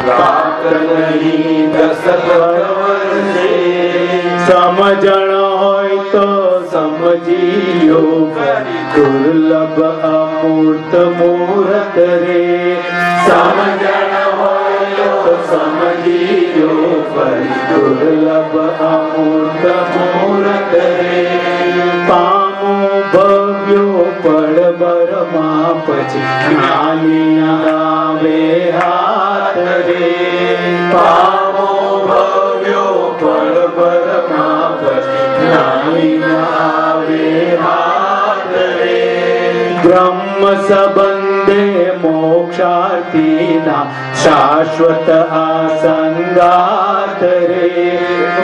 પ્રાપ્ત નહીં દસ લખ વર્ષે સમજણ હોય તો સમજીયો દુર્લભ અમૂર્ત મૂર્ત રે. સમજણ હોય તો સમજીયો દુર્લભ અમૂર્ત મૂર્ત રે. પામો ભવ્યો પળ બરમાં પછી જ્ઞાની આવે હાથ રે. પામો सबन्धे मोक्षार्थीना शाश्वत आसन्दारे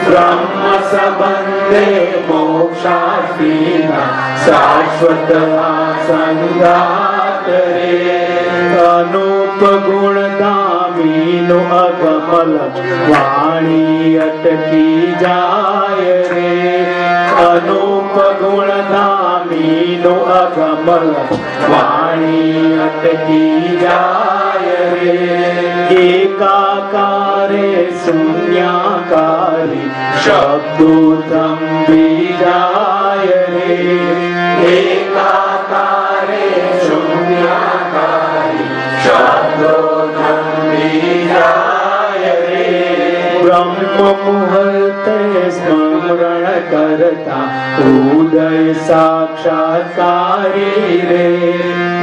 ब्रह्म सबन्धे मोक्षार्थीना शाश्वत आसङ्गात् रे। अनुपगुणदामि अगमल वाणी अटकी जाय रे। અનુપ ગુણ ધામીનું અગમલ વાણી અટકી જાય રે. એકાકારે શૂન્યાકારી શબ્દો થંભી જાય રે. એકાકારે શૂન્યાકારી શબ્દો થંભી જાય રે. બ્રહ્મ મુહૂર્તે સ્મરણ કરતા ઉદય સાક્ષાત્કારી રે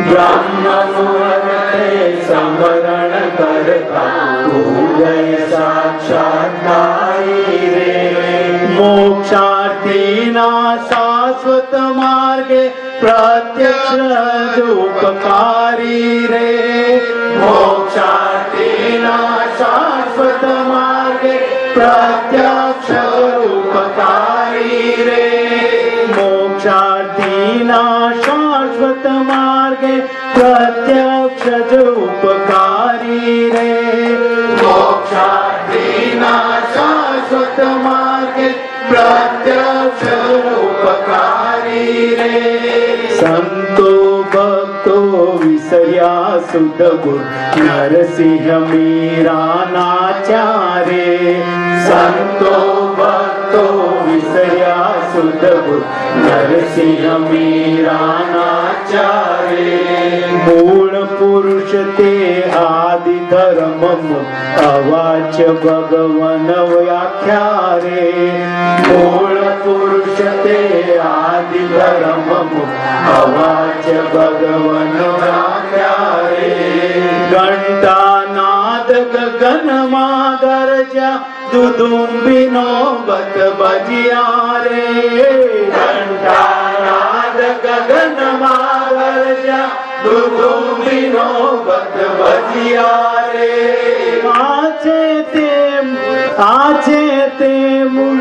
બ્રહ્મ મુહૂર્તે સ્મરણ કરતા ઉદય સાક્ષાત્કારી રે મોક્ષાર્થીના શાશ્વત માર્ગે પ્રત્યક્ષ ઉપકારી રે મોક્ષાર્થીના नरसिंह मीरा नाचारे सन्तो નરસિંહ મીરા નાચારે મૂળ પુરુષ તે આદિ ધર્મ અવાચ ભગવન વ્યાખ્યા રે મૂળ પુરુષ તે આદિ ધર્મ અવાચ ભગવન વ્યાખ્યા રે ઘંટાનાદ ગગનમાં ગરજા દુદુંબીનો બત બજિયા રે. ઘંટાનાદ ગગનમાં ગરજા દુદુંબીનો બત બજિયા રે. આછે તે આછે તે મૂળ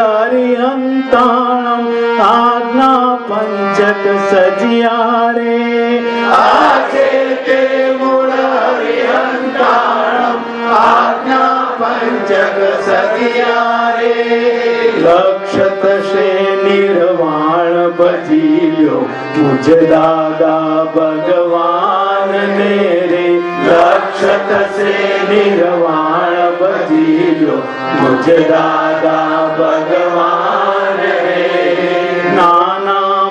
હરિહંતાણમ, આજ્ઞા પંચક સજિયા રે. આછે તે મૂળ હરિહંતાણમ આજ્ઞા પંચક સજિયા રે લક્ષત શે નિર્વાણ ભજીયો મુજ દાદા ભગવાન ને રે લક્ષત સે નિર્વાણ ભજીયો મુજ દાદા ભગવાન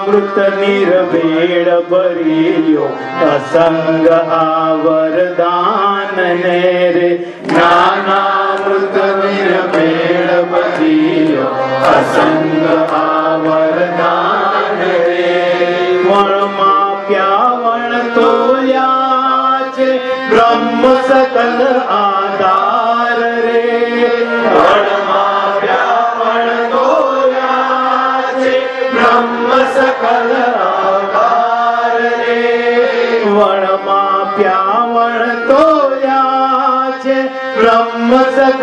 નાનામૃત નિર્ભેળ ભર્યો. અસંગ આવરદાન ને રે. નાનામૃત નિર્ભેળ ભર્યો. અસંગ આવરદાન રે. વણમાં પ્યાવણ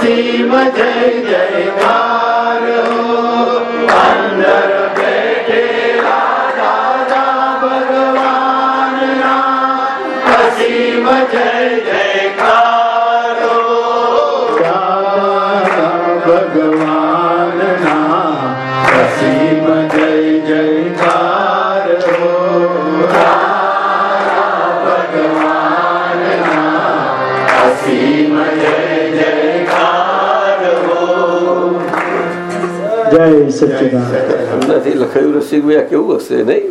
અસીમ જય જયકાર હો અંદર બેઠેલા દાદા ભગવાનના અસીમ જય જયકાર હો દાદા જય એમનાથી લખાયું રસી ગયા કેવું હશે નહીં?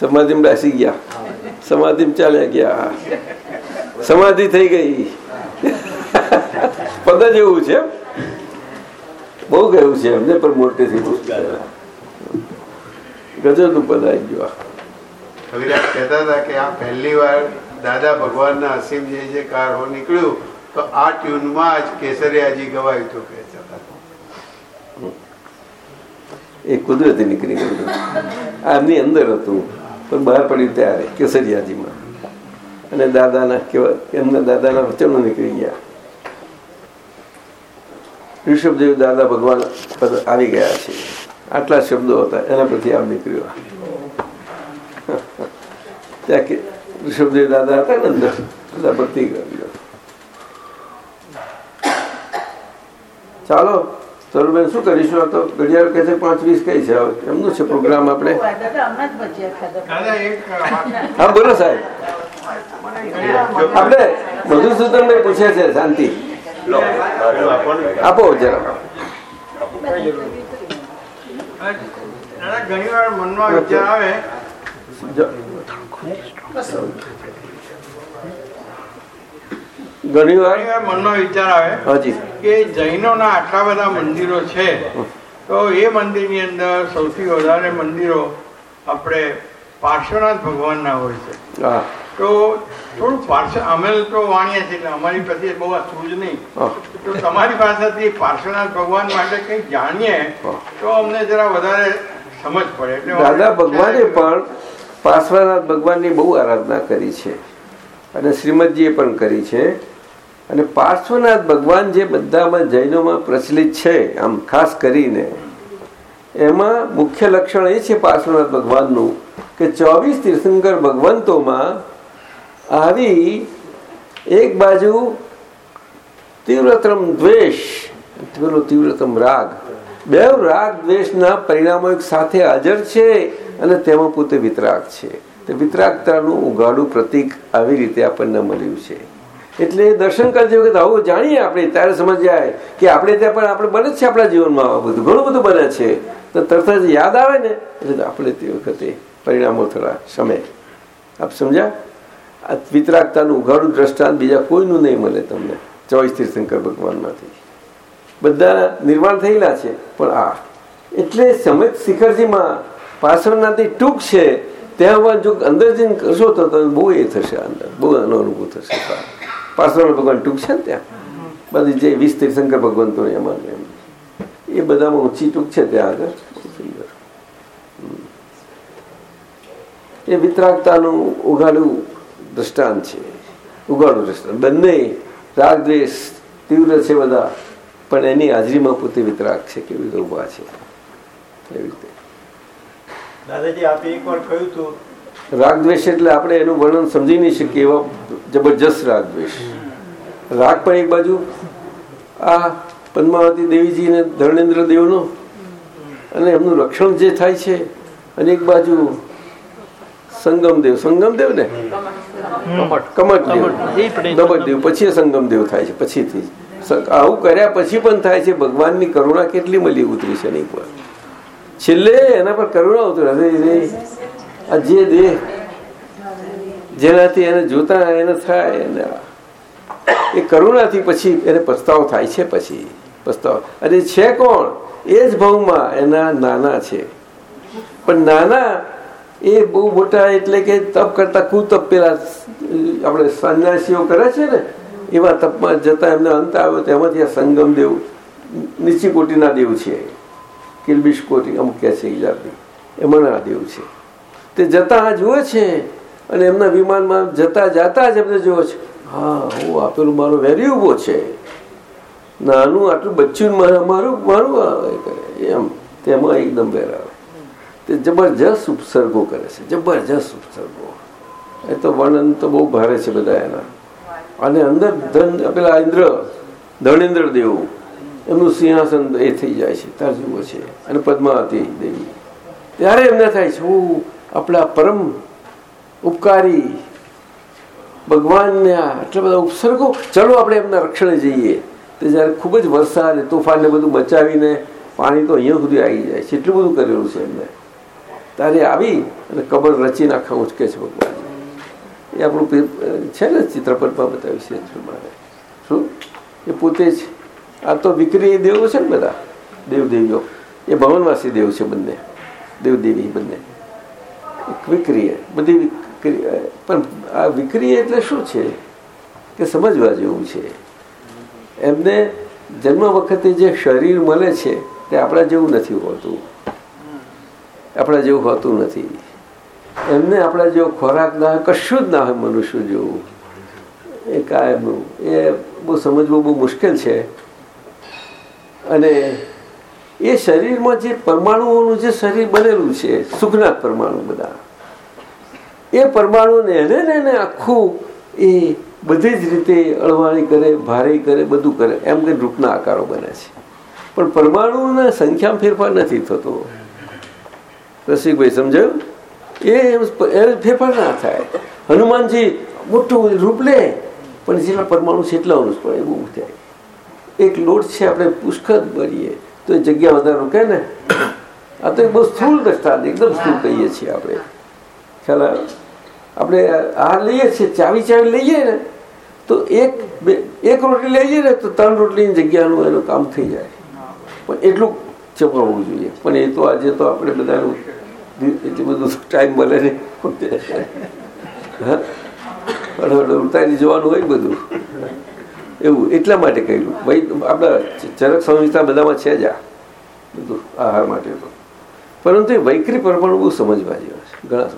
સમાધિમાં બેસી ગયા. સમાધિમાં ચાલ્યા ગયા. સમાધિ થઈ ગઈ. પદ જેવું છે બહુ ગયું છે એમને પણ મોટેથી ગજબનું પદ આવી ગયું. કવિરાજ કહેતા હતા કે આ પહેલી વાર દાદા ભગવાનના અસીમ જે જે કાર હો નીકળ્યું તો આ ટ્યુનમાં જ કેસરિયાજી ગવાયું હતું કે હતા એ કુદરતી નીકળી ગયું. આ એમની અંદર હતું. પણ બહાર પડ્યું ત્યારે, કેસરિયાજીમાં. અને દાદાના કેવા, એમના દાદાના વચનો નીકળી ગયા. ઋષભદેવ દાદા ભગવાન પર આવી ગયા છે. આટલા શબ્દો હતા, એના પરથી આમ નીકળ્યો. ત્યાં કે, ઋષભદેવ દાદા હતા ને અંદર, બધા ભક્તિ ચાલો સરુબેન શું કરીશું? આ તો ઘડિયાળ કહે છે પાંચ વીસ કઈ છે. હવે એમનું છે પ્રોગ્રામ આપણે. હા બોલો સાહેબ. આપણે મધુસૂદનભાઈ પૂછે છે? શાંતિ. આપો જરા. ઘણી વાર મનમાં વિચાર આવે. ઘણી વાર? મનનો મનમાં વિચાર આવે હાજી. કે જૈનોના આટલા બધા મંદિરો છે તો એ મંદિરની અંદર સૌથી વધારે મંદિરો આપણે પાર્શ્વનાથ ભગવાનના હોય છે. તો થોડું પાર્શ્વ અમે તો વાણીએ છીએ એટલે અમારી પાસે બહુ સૂઝ નહીં. તો તમારી પાસેથી પાર્શ્વનાથ ભગવાન માટે કંઈક જાણીએ તો અમને જરા વધારે સમજ પડે. એટલે દાદા ભગવાને પણ પાર્શ્વનાથ ભગવાનની બહુ આરાધના કરી છે. અને શ્રીમદજીએ પણ કરી છે. અને પાર્શ્વનાથ ભગવાન જે બધામાં જૈનોમાં પ્રચલિત છે, આમ ખાસ કરીને, એમાં મુખ્ય લક્ષણ એ છે પાર્શ્વનાથ ભગવાનનું કે ચોવીસ તીર્થંકર ભગવંતોમાં આવી એક બાજુ તીવ્રતમ દ્વેષ, પેલો તીવ્રતમ રાગ. બે રાગ દ્વેષના પરિણામો એક સાથે હાજર છે અને તેમાં પોતે વિતરાગ છે. તે વિતરાગતાનું ઉગાડું પ્રતીક આવી રીતે આપણને મળ્યું છે. એટલે દર્શન કરતી વખતે આવું જાણીએ આપણે, ત્યારે સમજાય કે આપણે ત્યાં પણ, આપણે બને છે આપણા જીવનમાં આ બધું, ઘણું બધું બને છે. તો તરત જ યાદ આવે ને, એટલે આપણે તે વખતે પરિણામો થોડા સમય. આપ સમજ્યા? આ વિતરાગતાનું ઉઘાડું, દ્રષ્ટાંત બીજા કોઈનું નહીં મળે તમને, ચોવીસ તીર્થંકર ભગવાનમાંથી. બધા નિર્માણ થયેલા છે, પણ આ. એટલે સમય શિખરજીમાં પાછળનાથી ટૂંક છે, ત્યાં જો અંદર જઈને કરશો તો બહુ એ થશે અંદર, બહુ અનુભવ થશે. પાર્શ્વનાથ ભગવાન ટૂંક છે ને ત્યાં? બધી જે વીસ તીર્થંકર ભગવંતો એમાં એમ. એ બધામાં ઊંચી ટૂંક છે ત્યાં આગળ. એ વિતરાગતાનું ઉઘાડું દ્રષ્ટાંત છે. ઉઘાડું દ્રષ્ટાંત. બંને રાગ દ્વેષ તીવ્ર છે બધા. પણ એની હાજરીમાં પોતે વિતરાગ છે કેવી રીતે ઊભા છે. એવી રીતે. દાદાજી આપે એક વાર કહ્યું હતું રાગ દ્વેષ એટલે આપણે એનું વર્ણન સમજી નહીં શકીએ એવા જબરજસ્ત રાગદ્વેષ. રાગ પણ એક બાજુ આ પદ્માવતી દેવીજી ને ધર્ણેન્દ્ર દેવનો અને એમનું રક્ષણ જે થાય છે અને એક બાજુ સંગમદેવ. સંગમદેવ ને? કમટદેવ. દબટદેવ પછી સંગમદેવ થાય છે પછીથી. આવું કર્યા પછી પણ થાય છે ભગવાનની કરુણા કેટલી મળી ઉતરી છે એની પર છેલ્લે એના પર કરુણા ઉતરી. આ જે દેહ જેનાથી એને જોતા એને થાય એને એ કરુણાથી પછી એને પસ્તાવો થાય છે પછી. પસ્તાવો અને છે કોણ? એ જ ભાવમાં એના નાના છે. પણ નાના એ બહુ મોટા એટલે કે તપ કરતા કુતપ પેલા આપણે સંન્યાસીઓ કરે છે ને, એવા તપમાં જતા એમને અંત આવ્યો તો એમાંથી આ સંગમ દેવ, નીચી કોટીના દેવ છે. કિલબીશ કોટી, અમુક કહે છે ઈજાબી એમાંના દેવ છે. તે જતા જુએ છે અને એમના વિમાનમાં જતા જતા જ એમને જુઓ છે. હા, હું આપેલું મારો વેરી ઊભો છે. નાનું આટલું બચ્ચું મારું મારું એમ. તેમાં એકદમ વેરાવે તે જબરજસ્ત ઉપસર્ગો કરે છે. જબરજસ્ત ઉપસર્ગો. એ તો વર્ણન તો બહુ ભારે છે બધા એના. અને અંદર ધન પેલા ઇન્દ્ર ધણેન્દ્ર દેવ. એમનું સિંહાસન એ થઈ જાય છે. તાર જુઓ છે. અને પદ્માવતી દેવી. ત્યારે એમને થાય છે. હું આપણા પરમ ઉપકારી ભગવાનને આટલા બધા ઉપસર્ગો. ચલો આપણે એમના રક્ષણે જઈએ. તો જ્યારે ખૂબ જ વરસાદ તોફાનને બધું બચાવીને પાણી તો અહીંયા સુધી આવી જાય છે. એટલું બધું કરેલું છે એમને. તારે આવી અને કબર રચી નાખવા ઉચકે છે ભગવાન એ આપણું છે ને ચિત્રપટમાં બતાવ્યું છે મારે શું? એ પોતે જ. આ તો વિક્રી દેવો છે ને બધા. દેવદેવીઓ. એ ભવનવાસી દેવ છે બંને. દેવદેવી બંને. વિક્રિય બધી પણ આ વિક્રિય એટલે શું છે? કે સમજવા જેવું છે. એમને જન્મ વખતે જે શરીર મળે છે, તે આપણા જેવું નથી હોતું. આપણા જેવું હોતું નથી. એમને આપણા જેવો ખોરાક ના કશું જ ના હોય મનુષ્ય જેવું. એ કાયમનું. એ બહુ સમજવું બહુ મુશ્કેલ છે. અને એ શરીરમાં જે પરમાણુઓનું જે શરીર બનેલું છે સુખના પરમાણુ બધા, એ પરમાણુને એને ને આખું એ બધી જ રીતે અળવાણી કરે, ભારે કરે, બધું કરે. એમ કે રૂપના આકારો બને છે. પણ પરમાણુના સંખ્યામાં ફેરફાર નથી થતો. રસિકભાઈ, સમજાયું? એ ફેરફાર ના થાય. હનુમાનજી મોટું રૂપ લે, પણ જેટલા પરમાણુ છે એટલાનું જ પણ એવું થાય. એક લોટ છે, આપણે પુષ્કળ બનીએ તો એ જગ્યા વધારે રોકે ને આ તો એક બહુ સ્થૂળ દ્રષ્ટાંત એકદમ સ્થૂળ કહીએ છીએ આપણે. ખ્યાલ આપણે આ લઈએ છીએ ચાવી ચાવી લઈએ ને તો એક બે એક રોટલી લઈએ ને તો ત્રણ રોટલીની જગ્યાનું એનું કામ થઈ જાય. પણ એટલું ચપરાવવું જોઈએ. પણ એ તો આજે તો આપણે બધાનું એટલું બધું ટાઈમ મળે ને હા? ઉતારી જવાનું હોય બધું. એવું, એટલા માટે કહ્યું ભાઈ, આપણા ચરક સંહિતા બધામાં છે જ આ. બધું આહાર માટે તો. પરંતુ એ વૈકરી પ્રમાણ બહુ સમજવા જેવા છે. ઘણા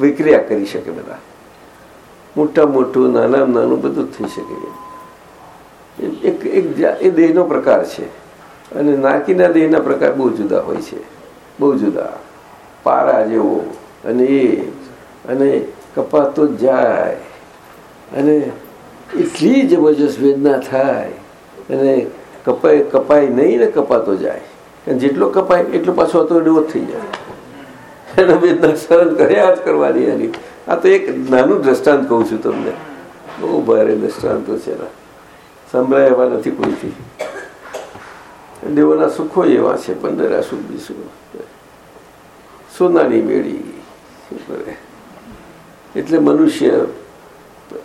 વિક્રિયા કરી શકે બધા. મોટા મોટું નાના નાનું બધું થઈ શકે એક એક એ દેહનો પ્રકાર છે. અને નાકીના દેહના પ્રકાર બહુ જુદા હોય છે. બહુ જુદા. પારા જેવો અને એ અને કપાતો જાય. અને એટલી જબરજસ્ત વેદના થાય અને કપાય કપાય નહીં ને કપાતો જાય જેટલો કપાય એટલો પાછો હતો એવો થઈ જાય એને વેદના સહન કર્યા જ કરવાની એની આ તો એક નાનું દ્રષ્ટાંત કહું છું તમને બહુ ભારે દ્રષ્ટાંતો છે એના સંભળાય એવા નથી કોઈથી દેવોના સુખો એવા છે પંદર આ સુખ બીસુ સોનાની શું એટલે મનુષ્ય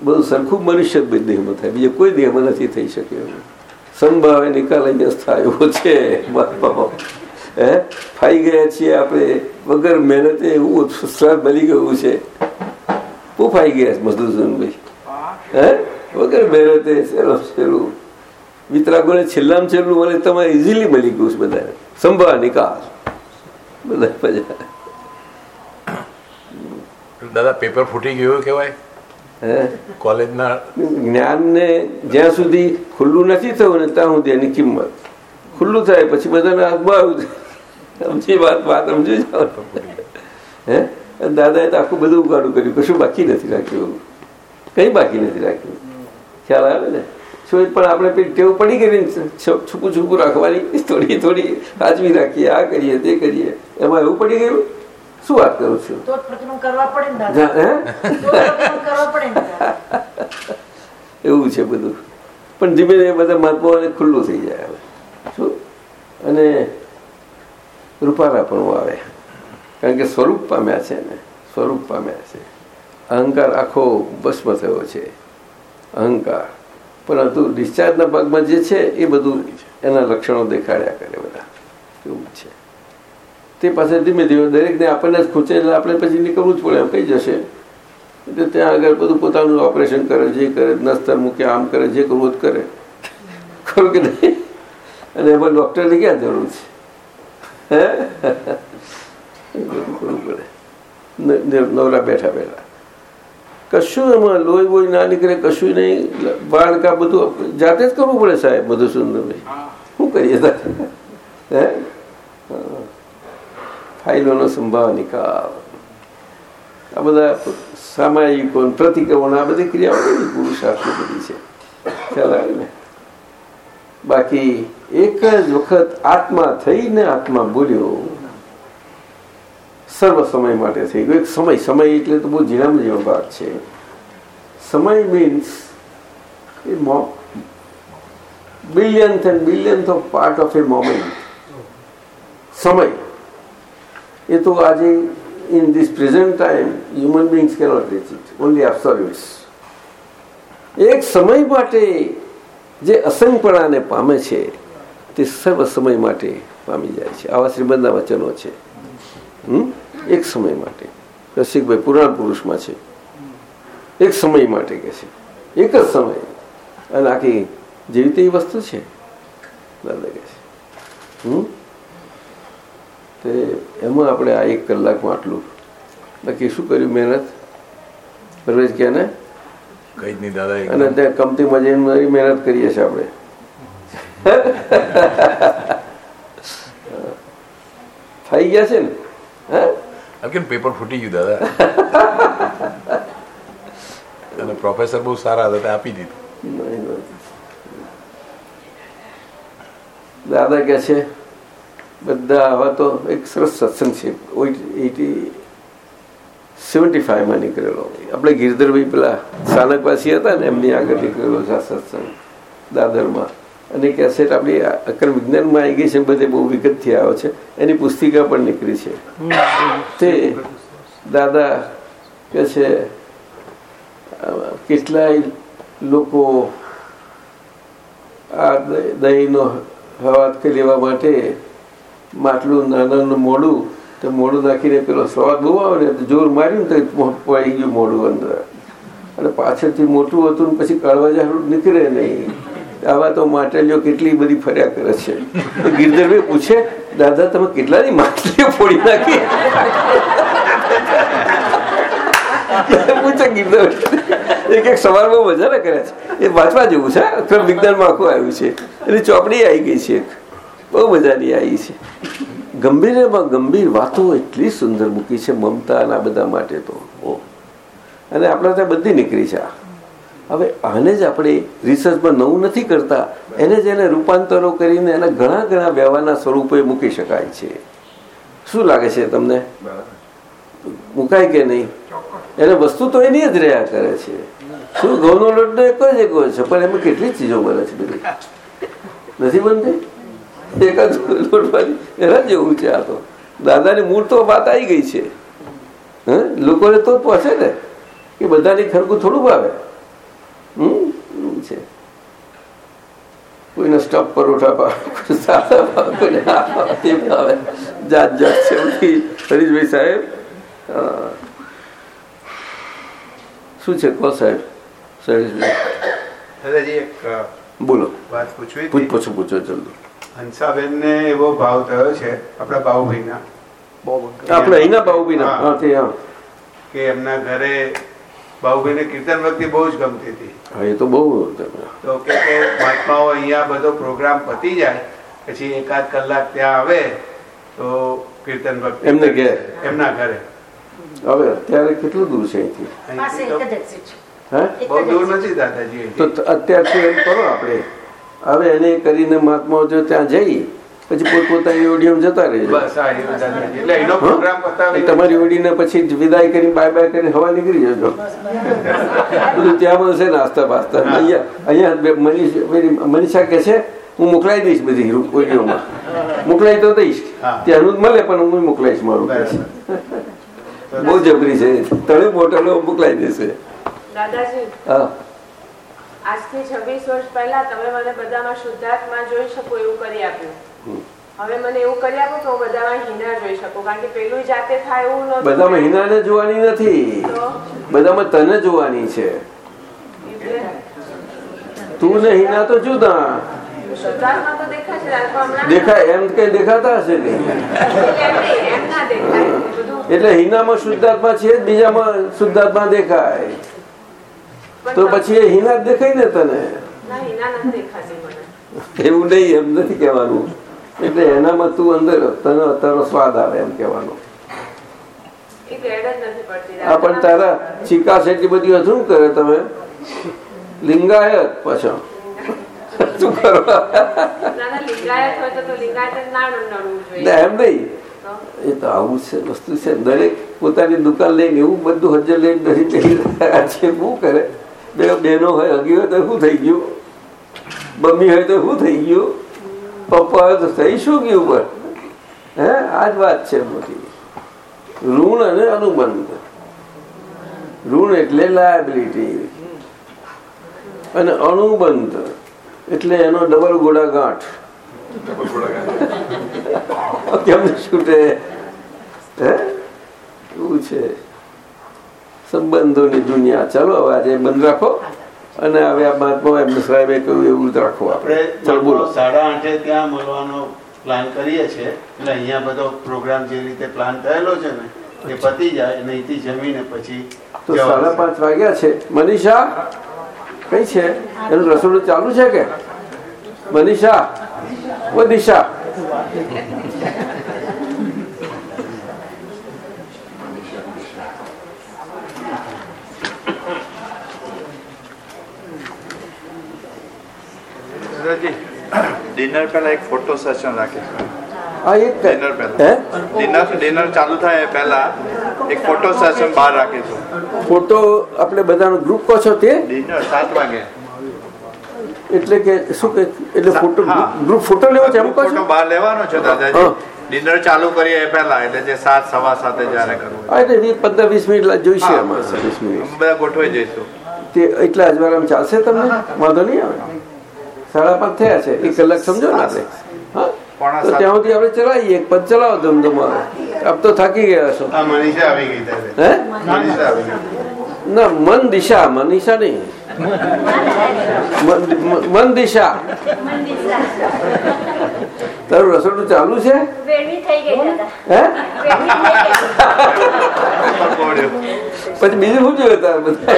બધું સરખું મનુષ્ય જ દેહમાં થાય. બીજે કોઈ દેહમાં નથી થઈ શકે એવું. સંભાવે નિકાલ અહીંયા સ્થાયો છે. બાપા. હે? ફાઈ ગયા છીએ આપણે. વગર મહેનતે એવું શ્રાદ્ધ બની ગયું છે. બહુ ફાઈ ગયા છે મધુસૂદનભાઈ હે? વગર મહેનતે સહેલો સહેલું વિતરાગોને છેલ્લામાં છેલ્લું મળે તમારે ઇઝીલી મળી ગયું છે બધાને. સંભાળ નિકાલ. બધા મજા. દાદા પેપર ફૂટી ગયું એવું કહેવાય? કોલેજના જ્ઞાનને જ્યાં સુધી ખુલ્લું નથી થયું ને ત્યાં સુધી એની કિંમત. ખુલ્લું થાય પછી બધાને હાથમાં આવ્યું સમજી વાત વાત સમજી જાઓ. હે? દાદાએ તો આખું બધું ઉગાડું કર્યું. કશું બાકી નથી રાખ્યું. કંઈ બાકી નથી રાખ્યું. ખ્યાલ આવે ને? શું પણ આપણે પેલી ટેવ પડી ગઈ છૂપું છૂપું રાખવાની થોડી થોડી હાજવી રાખીએ આ કરીએ તે કરીએ. એમાં એવું પડી ગયું? શું વાત કરું છું? તો જ પ્રતિબંધ કરવા પડે ને જા- દાદા હે? તો જ પ્રતિબંધ કરવા પડે ને દાદા. એવું છે બધું. પણ ધીમે ધીમે બધા મહાત્માઓને ખુલ્લું થઈ જાય હવે. શું? અને રૂપારા પણ આવે. કારણ કે સ્વરૂપ પામ્યા છે ને સ્વરૂપ પામ્યા છે. અહંકાર આખો ભસ્મ થયો છે. અહંકાર. પરંતુ ડિસ્ચાર્જના ભાગમાં જે છે એ બધું એના લક્ષણો દેખાડ્યા કરે બધા. એવું છે. તે પાસે ધીમે ધીમે દરેકને આપણને જ ખૂંચે એટલે આપણે પછી નીકળવું જ પડે એમ કહી જશે. એટલે ત્યાં આગળ બધું પોતાનું ઓપરેશન કરે જે કરે નસ્તર મૂકે આમ કરે જે કરવું જ કરે. ખરું કે નહીં? અને એમાં ડૉક્ટરની ક્યાં જરૂર છે? હે? કરવું પડે. નવરા બેઠા બેઠા. કશું એમાં લોહી બોઈ ના નીકળે કશું નહીં. બાળકા બધું જાતે જ કરવું પડે સાહેબ મધુસુંદરભાઈ શું કરીએ હા. ફાઇલોનો સંભાવ નિકાલ આ બધા સામાયિકો પ્રતિક્રમણ, આ બધી ક્રિયાઓ પુરુષાર્થની બધી છે. ખ્યાલ આવે બાકી એક જ વખત આત્મા થઈને આત્મા બોલ્યો, સર્વ સમય માટે થઈ ગયો. એક સમય સમય એટલે તો બહુ ઝીણામાં જેવો ભાગ છે. સમય means a billionth and billionth of part of a moment સમય. એ તો આજે in this present time human beings cannot reach it only absolutes એક સમય માટે જે અસંગપણાને પામે છે, તે સર્વ સમય માટે પામી જાય છે. આવા શ્રીમંતના વચનો છે? એક સમય માટે. રસિકભાઈ પુરાણ પુરુષમાં છે. એક સમય માટે કે છે. એક જ સમય. અને આખી જેવી તેવી વસ્તુ છે. દાદા કે છે. હમ? તે એમાં આપણે આ એક કલાકમાં આટલું. બાકી શું કર્યું મહેનત? પરવેજ કે ને? કઈ જ નહીં દાદા અને ત્યાં કંપનીમાં જઈને મહેનત કરીએ છીએ આપણે. થઈ ગયા છે ને? પેપર ફૂટી ગયું દાદા? અને પ્રોફેસર બહુ સારા હતા આપી દીધું. દાદા કે છે બધા આવા તો એક સરસ સત્સંગ છે. એટી સેવન્ટી ફાઈવમાં નીકળેલો. આપણે ગિરધરભાઈ પેલા સ્થાનકવાસી હતા ને, એમની આગળ નીકળેલો છે સત્સંગ, દાદરમાં. અને કેસેટ આપણી અક્રમ વિજ્ઞાનમાં આવી ગઈ છે બધે બહુ વિગતથી આવ્યો છે. એની પુસ્તિકા પણ નીકળી છે. તે દાદા કે છે, કેટલાય લોકો આ દહીંનો હવાત લેવા માટે માટલું નાનાનું મોડું, તો મોડું નાખીને પેલો સ્વાદ બહુ આવે ને જોર માર્યું ને તો પડી ગયું મોડું અંદર. અને પાછળથી મોટું હતું ને પછી કળવા નીકળે નહીં. આવા તો માટલીઓ કેટલી બધી ફર્યા કરે છે. ગિરધરભાઈ પૂછે, દાદા, તમે કેટલાની માટલીઓ ફોડી નાખી? પૂછે ગિરધર એક એક સવારમાં મજા કરે છે. એ વાંચવા જેવું છે વિજ્ઞાનમાં આખું આવ્યું છે. એની ચોપડી આવી ગઈ છે બહુ મજાની આવી છે. ગંભીરમાં ગંભીર વાતો એટલી સુંદર મૂકી છે મમતા આ બધા માટે તો. ઓહ. અને આપણા ત્યાં બધી નીકળી છે હવે આને જ આપણે રિસર્ચમાં નવું નથી કરતા. એને જ એને રૂપાંતરો કરીને એના ઘણા ઘણા વ્યવહારના સ્વરૂપે મૂકી શકાય છે. શું લાગે છે તમને? મુકાય કે નહીં? એને વસ્તુ તો એની જ રહ્યા કરે છે. શું ઘઉંનો લોટ એક જ એક છે, પણ એમાં કેટલી ચીજો બને છે બધી? નથી બનતી? એક જ લોટવાની એના જેવું છે આ તો. દાદાની મૂળ તો વાત આવી ગઈ છે. લોકોને તો પહોંચે ને કે બધાની ખરકું થોડું ભાવે. હમ? છે. કોઈને સ્ટફ ભાવે કોઈ સાદા ભાવે, કોઈને જાત જાત છે હરીશભાઈ સાહેબ. શું છે? કો સાહેબ. હરીશભાઈ. દાદાજી, એક બોલો. વાત પૂછવી પૂછ પૂછો પૂછો જલ્દી. હંસાબેનને એવો ભાવ થયો છે આપણા બાબુભાઈના આપણે અહીંના બાબુભાઈના હા. તે હા. કે એમના ઘરે બાબુભાઈને કીર્તન ભક્તિ બહુ જ ગમતી હતી. હા એ તો બહુ તો કે કે મહાત્માઓ અહીંયા બધો પ્રોગ્રામ પતી જાય પછી એકાદ કલાક ત્યાં આવે તો કીર્તન ભક્તિ એમને ઘેર? એમના ઘરે. હવે અત્યારે કેટલું દૂર છે અહીંથી? છે. તો અત્યારથી એમ કરો આપણે. હવે એને કરીને મહાત્માઓ જો ત્યાં જઈ પછી પોતપોતાની ઓડિયમ જતા રહેજો. બસ હા એવું દાદાજી. એટલે એનો પ્રોગ્રામ તમારી ઓડીને પછી વિદાય કરી બાય બાય કરીને હવા નીકળી જજો. બધું ત્યાં મળશે નાસ્તા પાસ્તા અહીંયા અહીંયા મનીષા કે છે હું મોકલાઈ દઈશ બધી ઓડિયોમાં મોકલાઈ તો દઈશ. ત્યાંનું જ મળે પણ હું મોકલાઈશ મારું. બહુ જબરી છે. તળે બોટલો મોકલાઈ દેશે. દાદાજી. હા. આજથી છવ્વીસ વર્ષ પહેલા તમે મને બધામાં શુદ્ધાત્મા જોઈ શકો એવું કરી આપ્યું. હવે મને એવું કરી આપો કે બધામાં હિના જોઈ શકું કારણ કે પેલું જાતે થાય એવું નહોતું. બધામાં હિનાને જોવાની નથી. બધામાં તને જોવાની છે. એટલે? તું ને હિના તો જુદા. દેખાય એમ કઈ દેખાતા હશે એટલે હિનામાં શુદ્ધાત્મા છે બીજામાં શુદ્ધાત્મા દેખાય. તો પછી એ હિના દેખાય ને તને એવું નહીં એમ નથી કહેવાનું. એટલે એનામાં તું અંદર તને તારો સ્વાદ આવે એમ કહેવાનું. આ પણ તારા ચિકાસ એટલી બધી શું કરે તમે? લિંગાયત પાછો શું કરવા? એમ નહીં. એ તો આવું છે વસ્તુ છે. દરેક પોતાની દુકાન લઈને એવું બધું હજર લઈને દરેક લઈ રહ્યા છે શું કરે? બે બહેનો હોય, હગી હોય તો શું થઈ ગયું? મમ્મી હોય તો શું થઈ ગયું? પપ્પા હોય તો થઈ શું ગયું પણ? હે? આ જ વાત છે મોટી. ઋણ અને અનુબંધ. ઋણ એટલે લાયબિલિટી અને અનુબંધ એટલે એનો ડબલ ગોળાગાંઠ. કેમ છૂટે? હે? એવું છે. સંબંધોની દુનિયા. ચાલો હવે આજે બંધ રાખો. અને હવે આ મહાત્મા એમને સાહેબે કહ્યું એવું જ રાખો આપણે. ચાલો બોલો. સાડા આઠે ત્યાં મળવાનો પ્લાન કરીએ છીએ. એટલે અહીંયા બધો પ્રોગ્રામ જે રીતે પ્લાન થયેલો છે ને એ પતી જાય અને અહીંથી જમીને પછી તો સાડા પાંચ વાગ્યા છે. મનીષા કઈ છે? એનું રસોડું ચાલુ છે કે? મનીષા ઓ દિશા. ડિનર પહેલા એક ફોટો સેશન રાખીશું આ એક ડિનર પહેલા. ડિનર ડિનર ચાલુ થાય પહેલા એક ફોટો સેશન બહાર રાખીશું ફોટો આપણે બધાનો ગ્રુપ કહો છો તે? ડિનર સાત વાગે. એટલે કે શું કે એટલે ફોટો ગ્રુપ ફોટો લેવો છે એમ કહો છો? બહાર લેવાનો છે દાદાજી. ડિનર ચાલુ કરીએ એ પહેલા એટલે જે સાત સવા સાતે જ્યારે કરવું એટલે પંદર વીસ મિનિટ જોઈશે અમારે વીસ મિનિટ. બધા ગોઠવાઈ જઈશું. તે એટલા અજવાળામાં ચાલશે તમને? વાંધો નહીં આવે? સાડા પાંચ થયા છે. એક કલાક સમજો ને આપણે? હા? તો ત્યાં સુધી આપણે ચલાવીએ. એક પદ ચલાવો ધમધમારો. આપ તો થાકી ગયા છો આ મનીષા આવી ગઈ ત્યારે હે? મનીષા આવી ગઈ. ના મન દિશા. મનીષા નહીં. મન- દિશા. તારું રસોડું ચાલુ છે? પછી બીજું શું જોયું તારે બધા?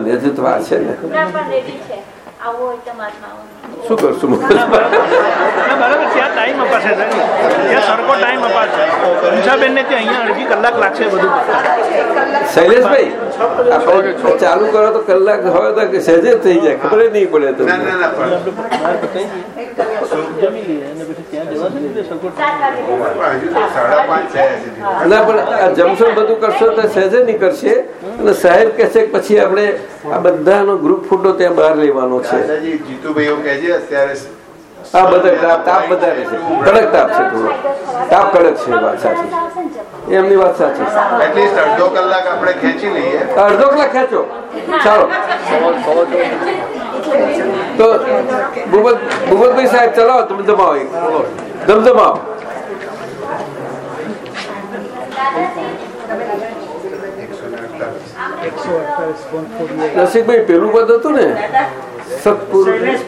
નહીં તો વાર છે ને? છે શું કરશું? ના, બરાબર. ત્યાં ટાઈમ અપાશે ત્યાં સરખો ટાઈમ અપાશે. ઉષાબેનને ત્યાં અહીંયા અડધી કલાક લાગશે બધું. શૈલેષભાઈ ચાલુ કરો તો કલાક હોય તો સહેજ જ થઈ જાય ખબર નહીં પડે તો ને પણ આ જમશો બધું કરશો તો સહેજે નહીં કરશે અને સાહેબ કહે છે પછી આપણે આ બધાનો ગ્રુપ ફોટો ત્યાં બહાર લેવાનો છે. દાદાજી જીતુભાઈઓ કહે છે અત્યારે આ બધા તાપ તાપ વધારે છે. કડક તાપ છે થોડો. તાપ કડક છે વાત સાચી એમની વાત સાચી એટલીસ્ટ અડધો કલાક આપણે ખેંચી લઈએ. અડધો કલાક ખેંચો. ચાલો. તો ભૂપત ભૂપતભાઈ સાહેબ ચલાવો તમે દમાવો એક. ધમધમાવો રસિકભાઈ પેલું પદ હતું ને? સત્પુરુષ